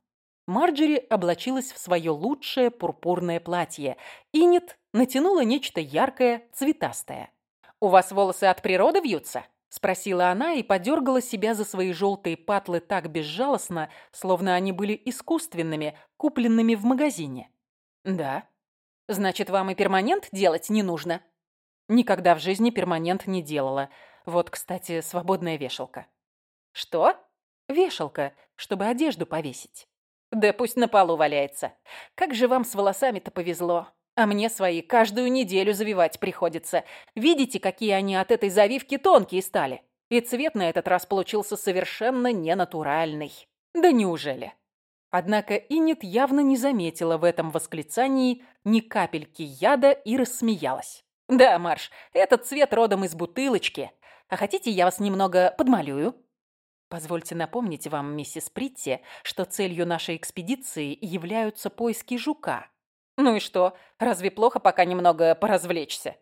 Марджери облачилась в свое лучшее пурпурное платье. Инет натянула нечто яркое, цветастое. «У вас волосы от природы вьются?» – Спросила она и подергала себя за свои желтые патлы так безжалостно, словно они были искусственными, купленными в магазине. «Да». «Значит, вам и перманент делать не нужно?» «Никогда в жизни перманент не делала. Вот, кстати, свободная вешалка». «Что?» «Вешалка, чтобы одежду повесить». «Да пусть на полу валяется. Как же вам с волосами-то повезло. А мне свои каждую неделю завивать приходится. Видите, какие они от этой завивки тонкие стали? И цвет на этот раз получился совершенно ненатуральный. Да неужели? Однако Иннет явно не заметила в этом восклицании ни капельки яда и рассмеялась. «Да, Марш, этот цвет родом из бутылочки. А хотите, я вас немного подмалюю?» Позвольте напомнить вам, миссис Притти, что целью нашей экспедиции являются поиски жука, ну и что? Разве плохо пока немного поразвлечься?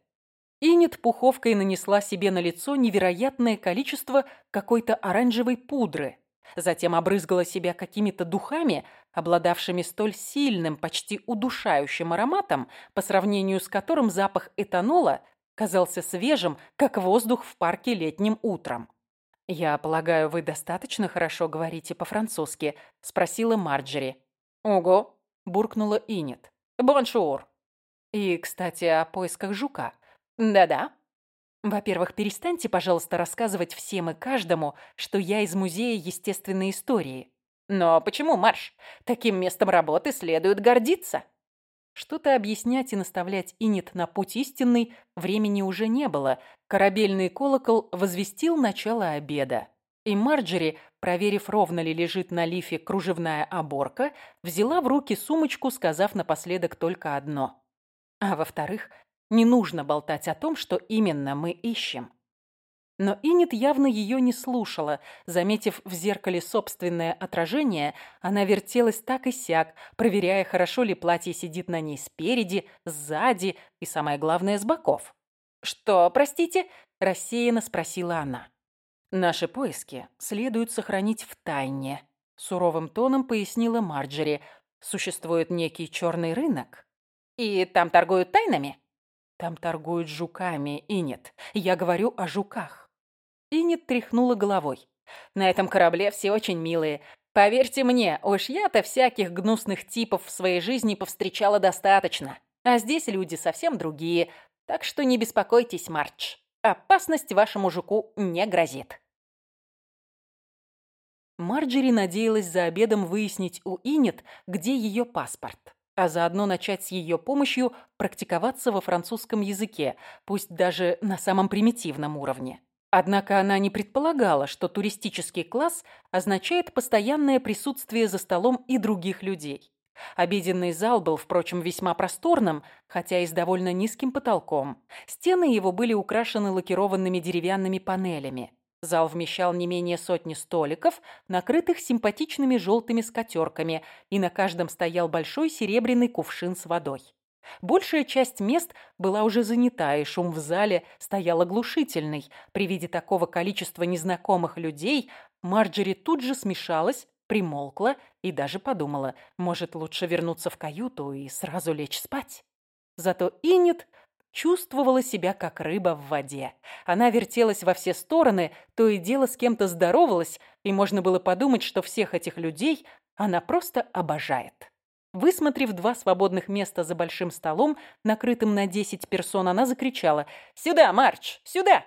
Инет пуховкой нанесла себе на лицо невероятное количество какой-то оранжевой пудры. Затем обрызгала себя какими-то духами, обладавшими столь сильным, почти удушающим ароматом, по сравнению с которым запах этанола казался свежим, как воздух в парке летним утром. «Я полагаю, вы достаточно хорошо говорите по-французски?» – спросила Марджери. «Ого!» – буркнула Инет. Боншур. И, кстати, о поисках жука. Да-да. Во-первых, перестаньте, пожалуйста, рассказывать всем и каждому, что я из Музея естественной истории. Но почему, Марш? Таким местом работы следует гордиться. Что-то объяснять и наставлять Инет на путь истинный времени уже не было. Корабельный колокол возвестил начало обеда. И Марджери, проверив, ровно ли лежит на лифе кружевная оборка, взяла в руки сумочку, сказав напоследок только одно. А во-вторых, не нужно болтать о том, что именно мы ищем. Но Инет явно ее не слушала. Заметив в зеркале собственное отражение, она вертелась так и сяк, проверяя, хорошо ли платье сидит на ней спереди, сзади и, самое главное, с боков. «Что, простите?» – рассеянно спросила она. «Наши поиски следует сохранить в тайне», – суровым тоном пояснила Марджери. «Существует некий черный рынок». «И там торгуют тайнами?» «Там торгуют жуками, и нет. Я говорю о жуках». Инет тряхнула головой. «На этом корабле все очень милые. Поверьте мне, уж я-то всяких гнусных типов в своей жизни повстречала достаточно. А здесь люди совсем другие. Так что не беспокойтесь, Мардж. Опасность вашему жуку не грозит». Марджери надеялась за обедом выяснить у Инет, где ее паспорт, а заодно начать с ее помощью практиковаться во французском языке, пусть даже на самом примитивном уровне. Однако она не предполагала, что туристический класс означает постоянное присутствие за столом и других людей. Обеденный зал был, впрочем, весьма просторным, хотя и с довольно низким потолком. Стены его были украшены лакированными деревянными панелями. Зал вмещал не менее сотни столиков, накрытых симпатичными желтыми скатерками, и на каждом стоял большой серебряный кувшин с водой. Большая часть мест была уже занята, и шум в зале стоял оглушительный. При виде такого количества незнакомых людей Марджери тут же смешалась, примолкла и даже подумала, может, лучше вернуться в каюту и сразу лечь спать. Зато Иннет чувствовала себя как рыба в воде. Она вертелась во все стороны, то и дело с кем-то здоровалась, и можно было подумать, что всех этих людей она просто обожает. Высмотрев два свободных места за большим столом, накрытым на 10 персон, она закричала «Сюда, Марч, сюда!»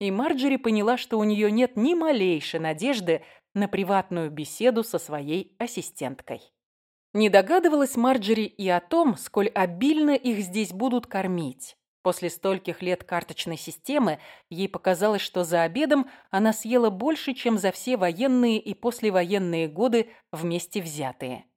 И Марджери поняла, что у нее нет ни малейшей надежды на приватную беседу со своей ассистенткой. Не догадывалась Марджери и о том, сколь обильно их здесь будут кормить. После стольких лет карточной системы ей показалось, что за обедом она съела больше, чем за все военные и послевоенные годы вместе взятые.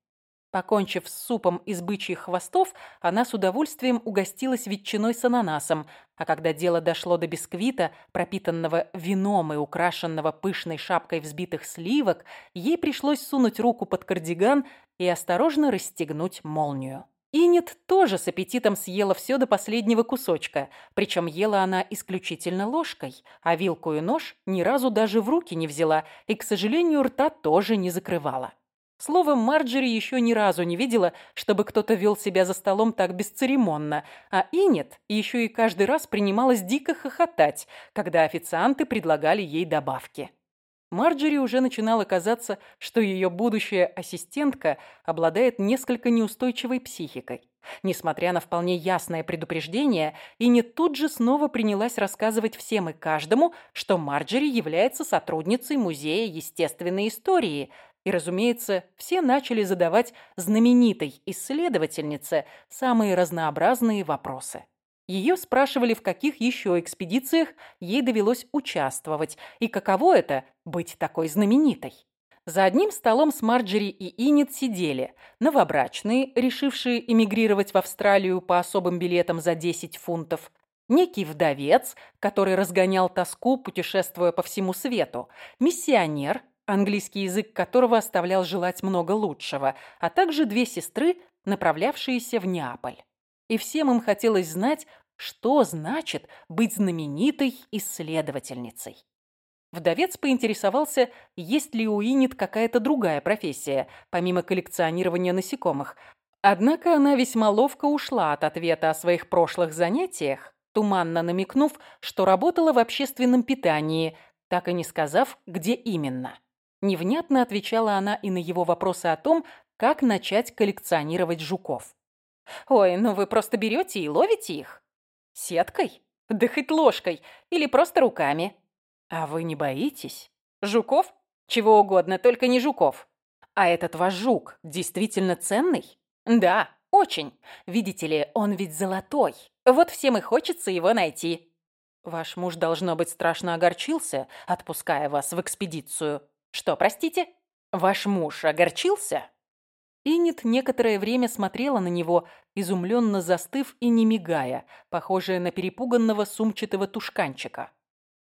Покончив с супом из бычьих хвостов, она с удовольствием угостилась ветчиной с ананасом, а когда дело дошло до бисквита, пропитанного вином и украшенного пышной шапкой взбитых сливок, ей пришлось сунуть руку под кардиган и осторожно расстегнуть молнию. Инет тоже с аппетитом съела все до последнего кусочка, причем ела она исключительно ложкой, а вилку и нож ни разу даже в руки не взяла и, к сожалению, рта тоже не закрывала. Словом, Марджери еще ни разу не видела, чтобы кто-то вел себя за столом так бесцеремонно, а Инет еще и каждый раз принималась дико хохотать, когда официанты предлагали ей добавки. Марджери уже начинало казаться, что ее будущая ассистентка обладает несколько неустойчивой психикой. Несмотря на вполне ясное предупреждение, Ини тут же снова принялась рассказывать всем и каждому, что Марджери является сотрудницей Музея естественной истории. И, разумеется, все начали задавать знаменитой исследовательнице самые разнообразные вопросы. Ее спрашивали, в каких еще экспедициях ей довелось участвовать, и каково это – быть такой знаменитой. За одним столом с Марджери и Инет сидели новобрачные, решившие эмигрировать в Австралию по особым билетам за 10 фунтов, некий вдовец, который разгонял тоску, путешествуя по всему свету, миссионер, английский язык которого оставлял желать много лучшего, а также две сестры, направлявшиеся в Неаполь. И всем им хотелось знать, что значит быть знаменитой исследовательницей. Вдовец поинтересовался, есть ли у Инит какая-то другая профессия, помимо коллекционирования насекомых. Однако она весьма ловко ушла от ответа о своих прошлых занятиях, туманно намекнув, что работала в общественном питании, так и не сказав, где именно. Невнятно отвечала она и на его вопросы о том, как начать коллекционировать жуков. «Ой, ну вы просто берете и ловите их?» Сеткой? Да хоть ложкой. Или просто руками. А вы не боитесь? Жуков? Чего угодно, только не жуков. А этот ваш жук действительно ценный? Да, очень. Видите ли, он ведь золотой. Вот всем и хочется его найти. Ваш муж, должно быть, страшно огорчился, отпуская вас в экспедицию. Что, простите? Ваш муж огорчился? Иннет некоторое время смотрела на него, изумленно застыв и не мигая, похожая на перепуганного сумчатого тушканчика.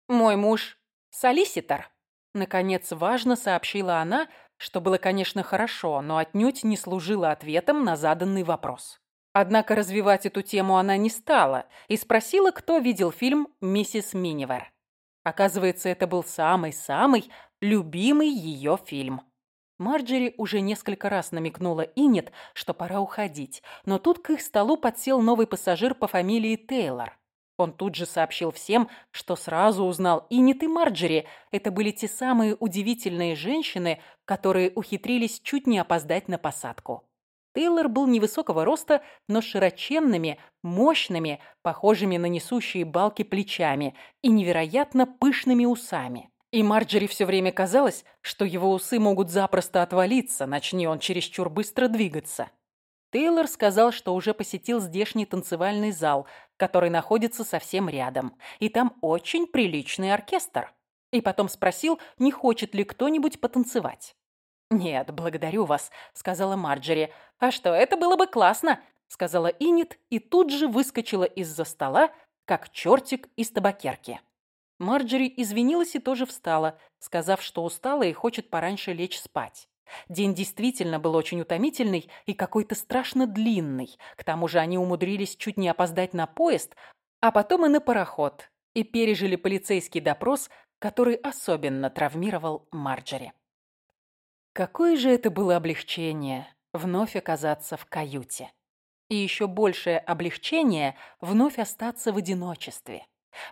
«Мой муж – солиситор», – наконец важно сообщила она, что было, конечно, хорошо, но отнюдь не служило ответом на заданный вопрос. Однако развивать эту тему она не стала и спросила, кто видел фильм «Миссис Минивер». Оказывается, это был самый-самый любимый ее фильм. Марджери уже несколько раз намекнула Иннет, что пора уходить, но тут к их столу подсел новый пассажир по фамилии Тейлор. Он тут же сообщил всем, что сразу узнал Иннет и Марджери. Это были те самые удивительные женщины, которые ухитрились чуть не опоздать на посадку. Тейлор был невысокого роста, но широченными, мощными, похожими на несущие балки плечами и невероятно пышными усами. И Марджери все время казалось, что его усы могут запросто отвалиться, начни он чересчур быстро двигаться. Тейлор сказал, что уже посетил здешний танцевальный зал, который находится совсем рядом, и там очень приличный оркестр. И потом спросил, не хочет ли кто-нибудь потанцевать. «Нет, благодарю вас», — сказала Марджери. «А что, это было бы классно», — сказала Иннет и тут же выскочила из-за стола, как чертик из табакерки. Марджери извинилась и тоже встала, сказав, что устала и хочет пораньше лечь спать. День действительно был очень утомительный и какой-то страшно длинный. К тому же они умудрились чуть не опоздать на поезд, а потом и на пароход, и пережили полицейский допрос, который особенно травмировал Марджери. Какое же это было облегчение вновь оказаться в каюте. И еще большее облегчение вновь остаться в одиночестве.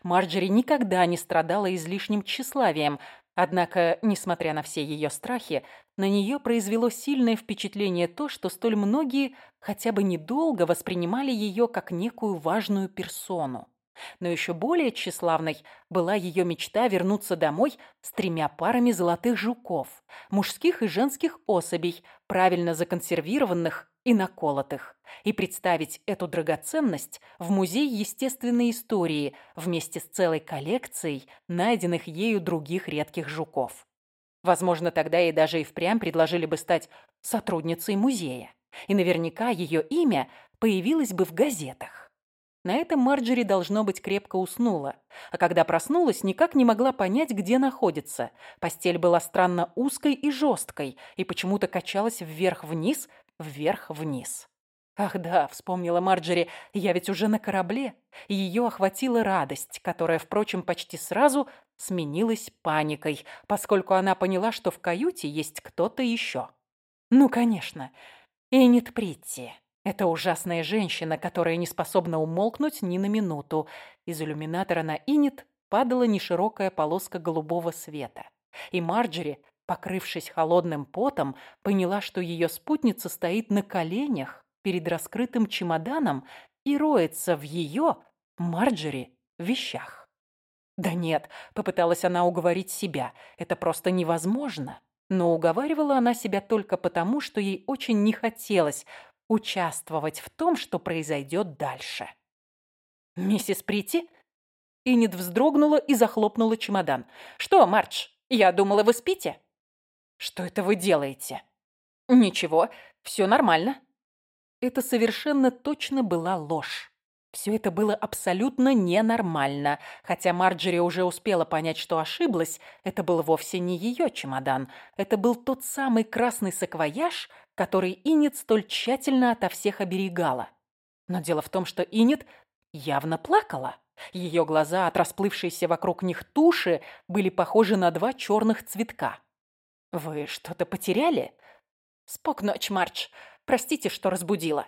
Марджери никогда не страдала излишним тщеславием, однако, несмотря на все ее страхи, на нее произвело сильное впечатление то, что столь многие хотя бы недолго воспринимали ее как некую важную персону. Но еще более тщеславной была ее мечта вернуться домой с тремя парами золотых жуков, мужских и женских особей, правильно законсервированных и наколотых, и представить эту драгоценность в Музей естественной истории вместе с целой коллекцией найденных ею других редких жуков. Возможно, тогда ей даже и впрямь предложили бы стать сотрудницей музея, и наверняка ее имя появилось бы в газетах. На этом Марджери, должно быть, крепко уснула, а когда проснулась, никак не могла понять, где находится. Постель была странно узкой и жесткой, и почему-то качалась вверх-вниз, вверх-вниз. Ах да, вспомнила Марджери, я ведь уже на корабле, ее охватила радость, которая, впрочем, почти сразу сменилась паникой, поскольку она поняла, что в каюте есть кто-то еще. Ну, конечно. Энит Притти. Это ужасная женщина, которая не способна умолкнуть ни на минуту. Из иллюминатора на Инит падала неширокая полоска голубого света. И Марджери, покрывшись холодным потом, поняла, что ее спутница стоит на коленях перед раскрытым чемоданом и роется в ее, Марджери, вещах. «Да нет», — попыталась она уговорить себя, — «это просто невозможно». Но уговаривала она себя только потому, что ей очень не хотелось участвовать в том, что произойдет дальше. «Миссис Прити?» Иннет вздрогнула и захлопнула чемодан. «Что, Мардж, я думала, вы спите?» «Что это вы делаете?» «Ничего, все нормально». Это совершенно точно была ложь. Все это было абсолютно ненормально, хотя Марджери уже успела понять, что ошиблась. Это был вовсе не ее чемодан. Это был тот самый красный саквояж, который Инет столь тщательно ото всех оберегала. Но дело в том, что Инет явно плакала. Ее глаза от расплывшейся вокруг них туши были похожи на два черных цветка. «Вы что-то потеряли?» «Спок ночь, Мардж. Простите, что разбудила».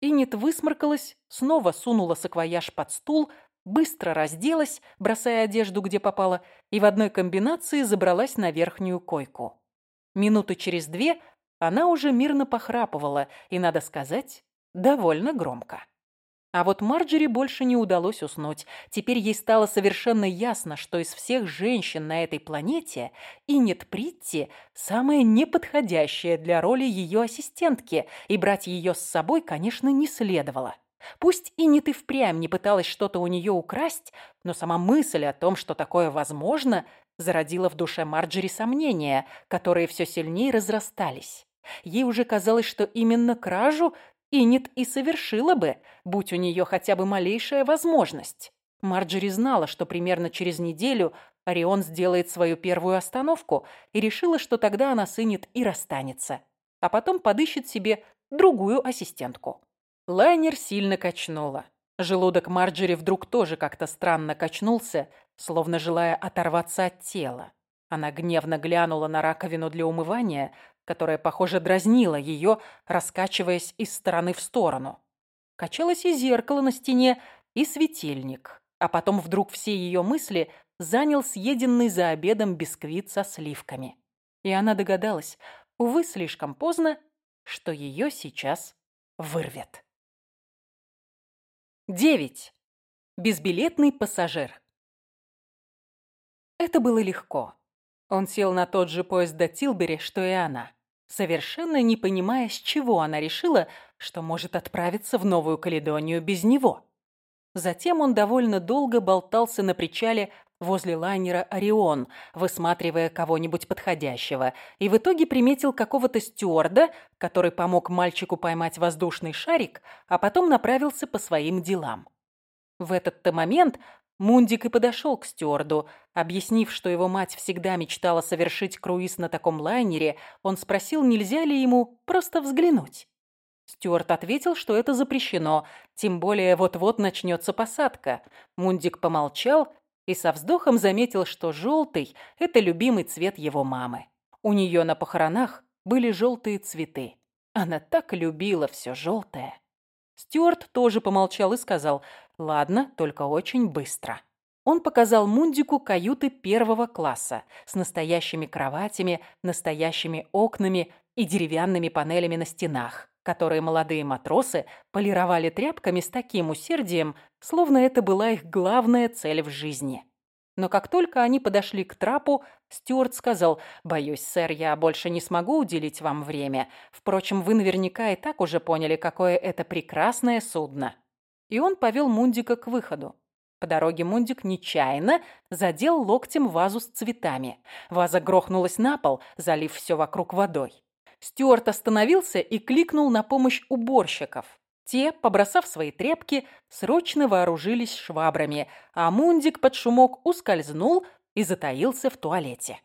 Иннет высморкалась, снова сунула саквояж под стул, быстро разделась, бросая одежду, где попала, и в одной комбинации забралась на верхнюю койку. Минуты через две она уже мирно похрапывала, и, надо сказать, довольно громко. А вот Марджери больше не удалось уснуть. Теперь ей стало совершенно ясно, что из всех женщин на этой планете Инет Притти самая неподходящая для роли ее ассистентки, и брать ее с собой, конечно, не следовало. Пусть и впрямь не пыталась что-то у нее украсть, но сама мысль о том, что такое возможно, зародила в душе Марджери сомнения, которые все сильнее разрастались. Ей уже казалось, что именно кражу Иннет и совершила бы, будь у нее хотя бы малейшая возможность. Марджери знала, что примерно через неделю Орион сделает свою первую остановку и решила, что тогда она с Иннет и расстанется, а потом подыщет себе другую ассистентку. Лайнер сильно качнула. Желудок Марджери вдруг тоже как-то странно качнулся, словно желая оторваться от тела. Она гневно глянула на раковину для умывания, которая, похоже, дразнила ее, раскачиваясь из стороны в сторону. Качалось и зеркало на стене, и светильник. А потом вдруг все ее мысли занял съеденный за обедом бисквит со сливками. И она догадалась, увы, слишком поздно, что ее сейчас вырвет. 9. Безбилетный пассажир. Это было легко. Он сел на тот же поезд до Тилбери, что и она совершенно не понимая, с чего она решила, что может отправиться в Новую Каледонию без него. Затем он довольно долго болтался на причале возле лайнера «Орион», высматривая кого-нибудь подходящего, и в итоге приметил какого-то стюарда, который помог мальчику поймать воздушный шарик, а потом направился по своим делам. В этот-то момент Мундик и подошел к стюарду. Объяснив, что его мать всегда мечтала совершить круиз на таком лайнере, он спросил, нельзя ли ему просто взглянуть. Стюарт ответил, что это запрещено, тем более вот-вот начнется посадка. Мундик помолчал и со вздохом заметил, что желтый – это любимый цвет его мамы. У нее на похоронах были желтые цветы. Она так любила все желтое. Стюарт тоже помолчал и сказал «Ладно, только очень быстро». Он показал Мундику каюты первого класса с настоящими кроватями, настоящими окнами и деревянными панелями на стенах, которые молодые матросы полировали тряпками с таким усердием, словно это была их главная цель в жизни. Но как только они подошли к трапу, Стюарт сказал, «Боюсь, сэр, я больше не смогу уделить вам время. Впрочем, вы наверняка и так уже поняли, какое это прекрасное судно». И он повел Мундика к выходу. По дороге Мундик нечаянно задел локтем вазу с цветами. Ваза грохнулась на пол, залив все вокруг водой. Стюарт остановился и кликнул на помощь уборщиков. Те, побросав свои тряпки, срочно вооружились швабрами, а Мундик под шумок ускользнул и затаился в туалете.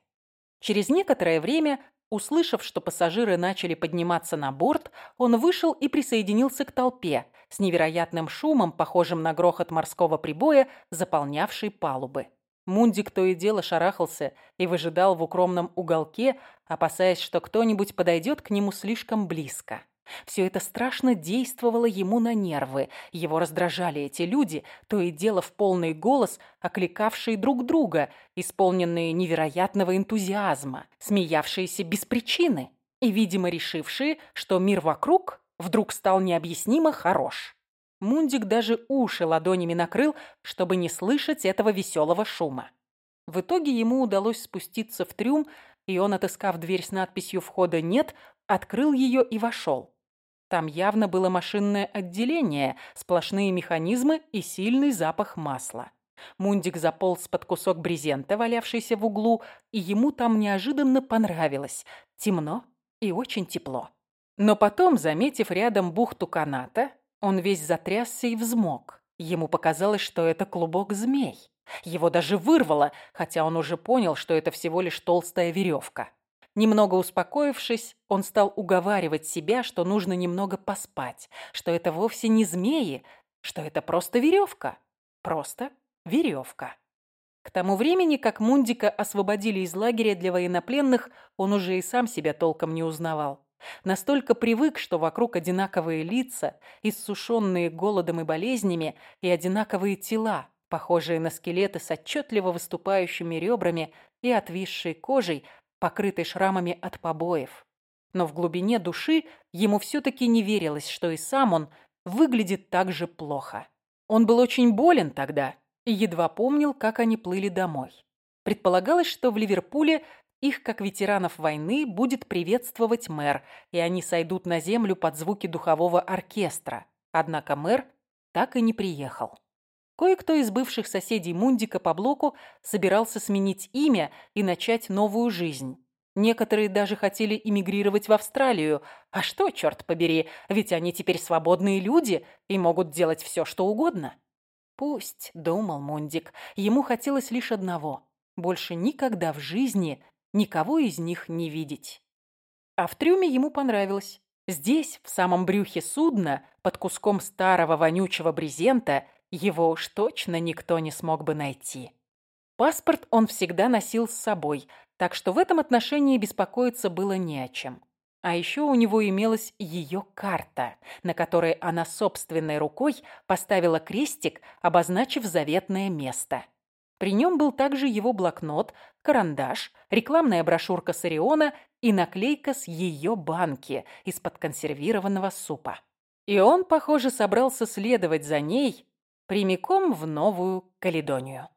Через некоторое время, услышав, что пассажиры начали подниматься на борт, он вышел и присоединился к толпе с невероятным шумом, похожим на грохот морского прибоя, заполнявшей палубы. Мундик то и дело шарахался и выжидал в укромном уголке, опасаясь, что кто-нибудь подойдет к нему слишком близко. Все это страшно действовало ему на нервы. Его раздражали эти люди, то и дело в полный голос, окликавшие друг друга, исполненные невероятного энтузиазма, смеявшиеся без причины и, видимо, решившие, что мир вокруг вдруг стал необъяснимо хорош. Мундик даже уши ладонями накрыл, чтобы не слышать этого веселого шума. В итоге ему удалось спуститься в трюм, и он, отыскав дверь с надписью «Входа нет», открыл ее и вошел. Там явно было машинное отделение, сплошные механизмы и сильный запах масла. Мундик заполз под кусок брезента, валявшийся в углу, и ему там неожиданно понравилось. Темно и очень тепло. Но потом, заметив рядом бухту каната, он весь затрясся и взмок. Ему показалось, что это клубок змей. Его даже вырвало, хотя он уже понял, что это всего лишь толстая веревка. Немного успокоившись, он стал уговаривать себя, что нужно немного поспать, что это вовсе не змеи, что это просто веревка. Просто веревка. К тому времени, как Мундика освободили из лагеря для военнопленных, он уже и сам себя толком не узнавал. Настолько привык, что вокруг одинаковые лица, иссушенные голодом и болезнями, и одинаковые тела, похожие на скелеты с отчетливо выступающими ребрами и отвисшей кожей, покрытой шрамами от побоев. Но в глубине души ему все-таки не верилось, что и сам он выглядит так же плохо. Он был очень болен тогда и едва помнил, как они плыли домой. Предполагалось, что в Ливерпуле их, как ветеранов войны, будет приветствовать мэр, и они сойдут на землю под звуки духового оркестра. Однако мэр так и не приехал. Кое-кто из бывших соседей Мундика по блоку собирался сменить имя и начать новую жизнь. Некоторые даже хотели эмигрировать в Австралию. А что, черт побери, ведь они теперь свободные люди и могут делать все, что угодно. Пусть, думал Мундик, ему хотелось лишь одного – больше никогда в жизни никого из них не видеть. А в трюме ему понравилось. Здесь, в самом брюхе судна, под куском старого вонючего брезента – его уж точно никто не смог бы найти. Паспорт он всегда носил с собой, так что в этом отношении беспокоиться было не о чем. А еще у него имелась ее карта, на которой она собственной рукой поставила крестик, обозначив заветное место. При нем был также его блокнот, карандаш, рекламная брошюрка с Ориона и наклейка с ее банки из-под консервированного супа. И он, похоже, собрался следовать за ней, прямиком в Новую Каледонию.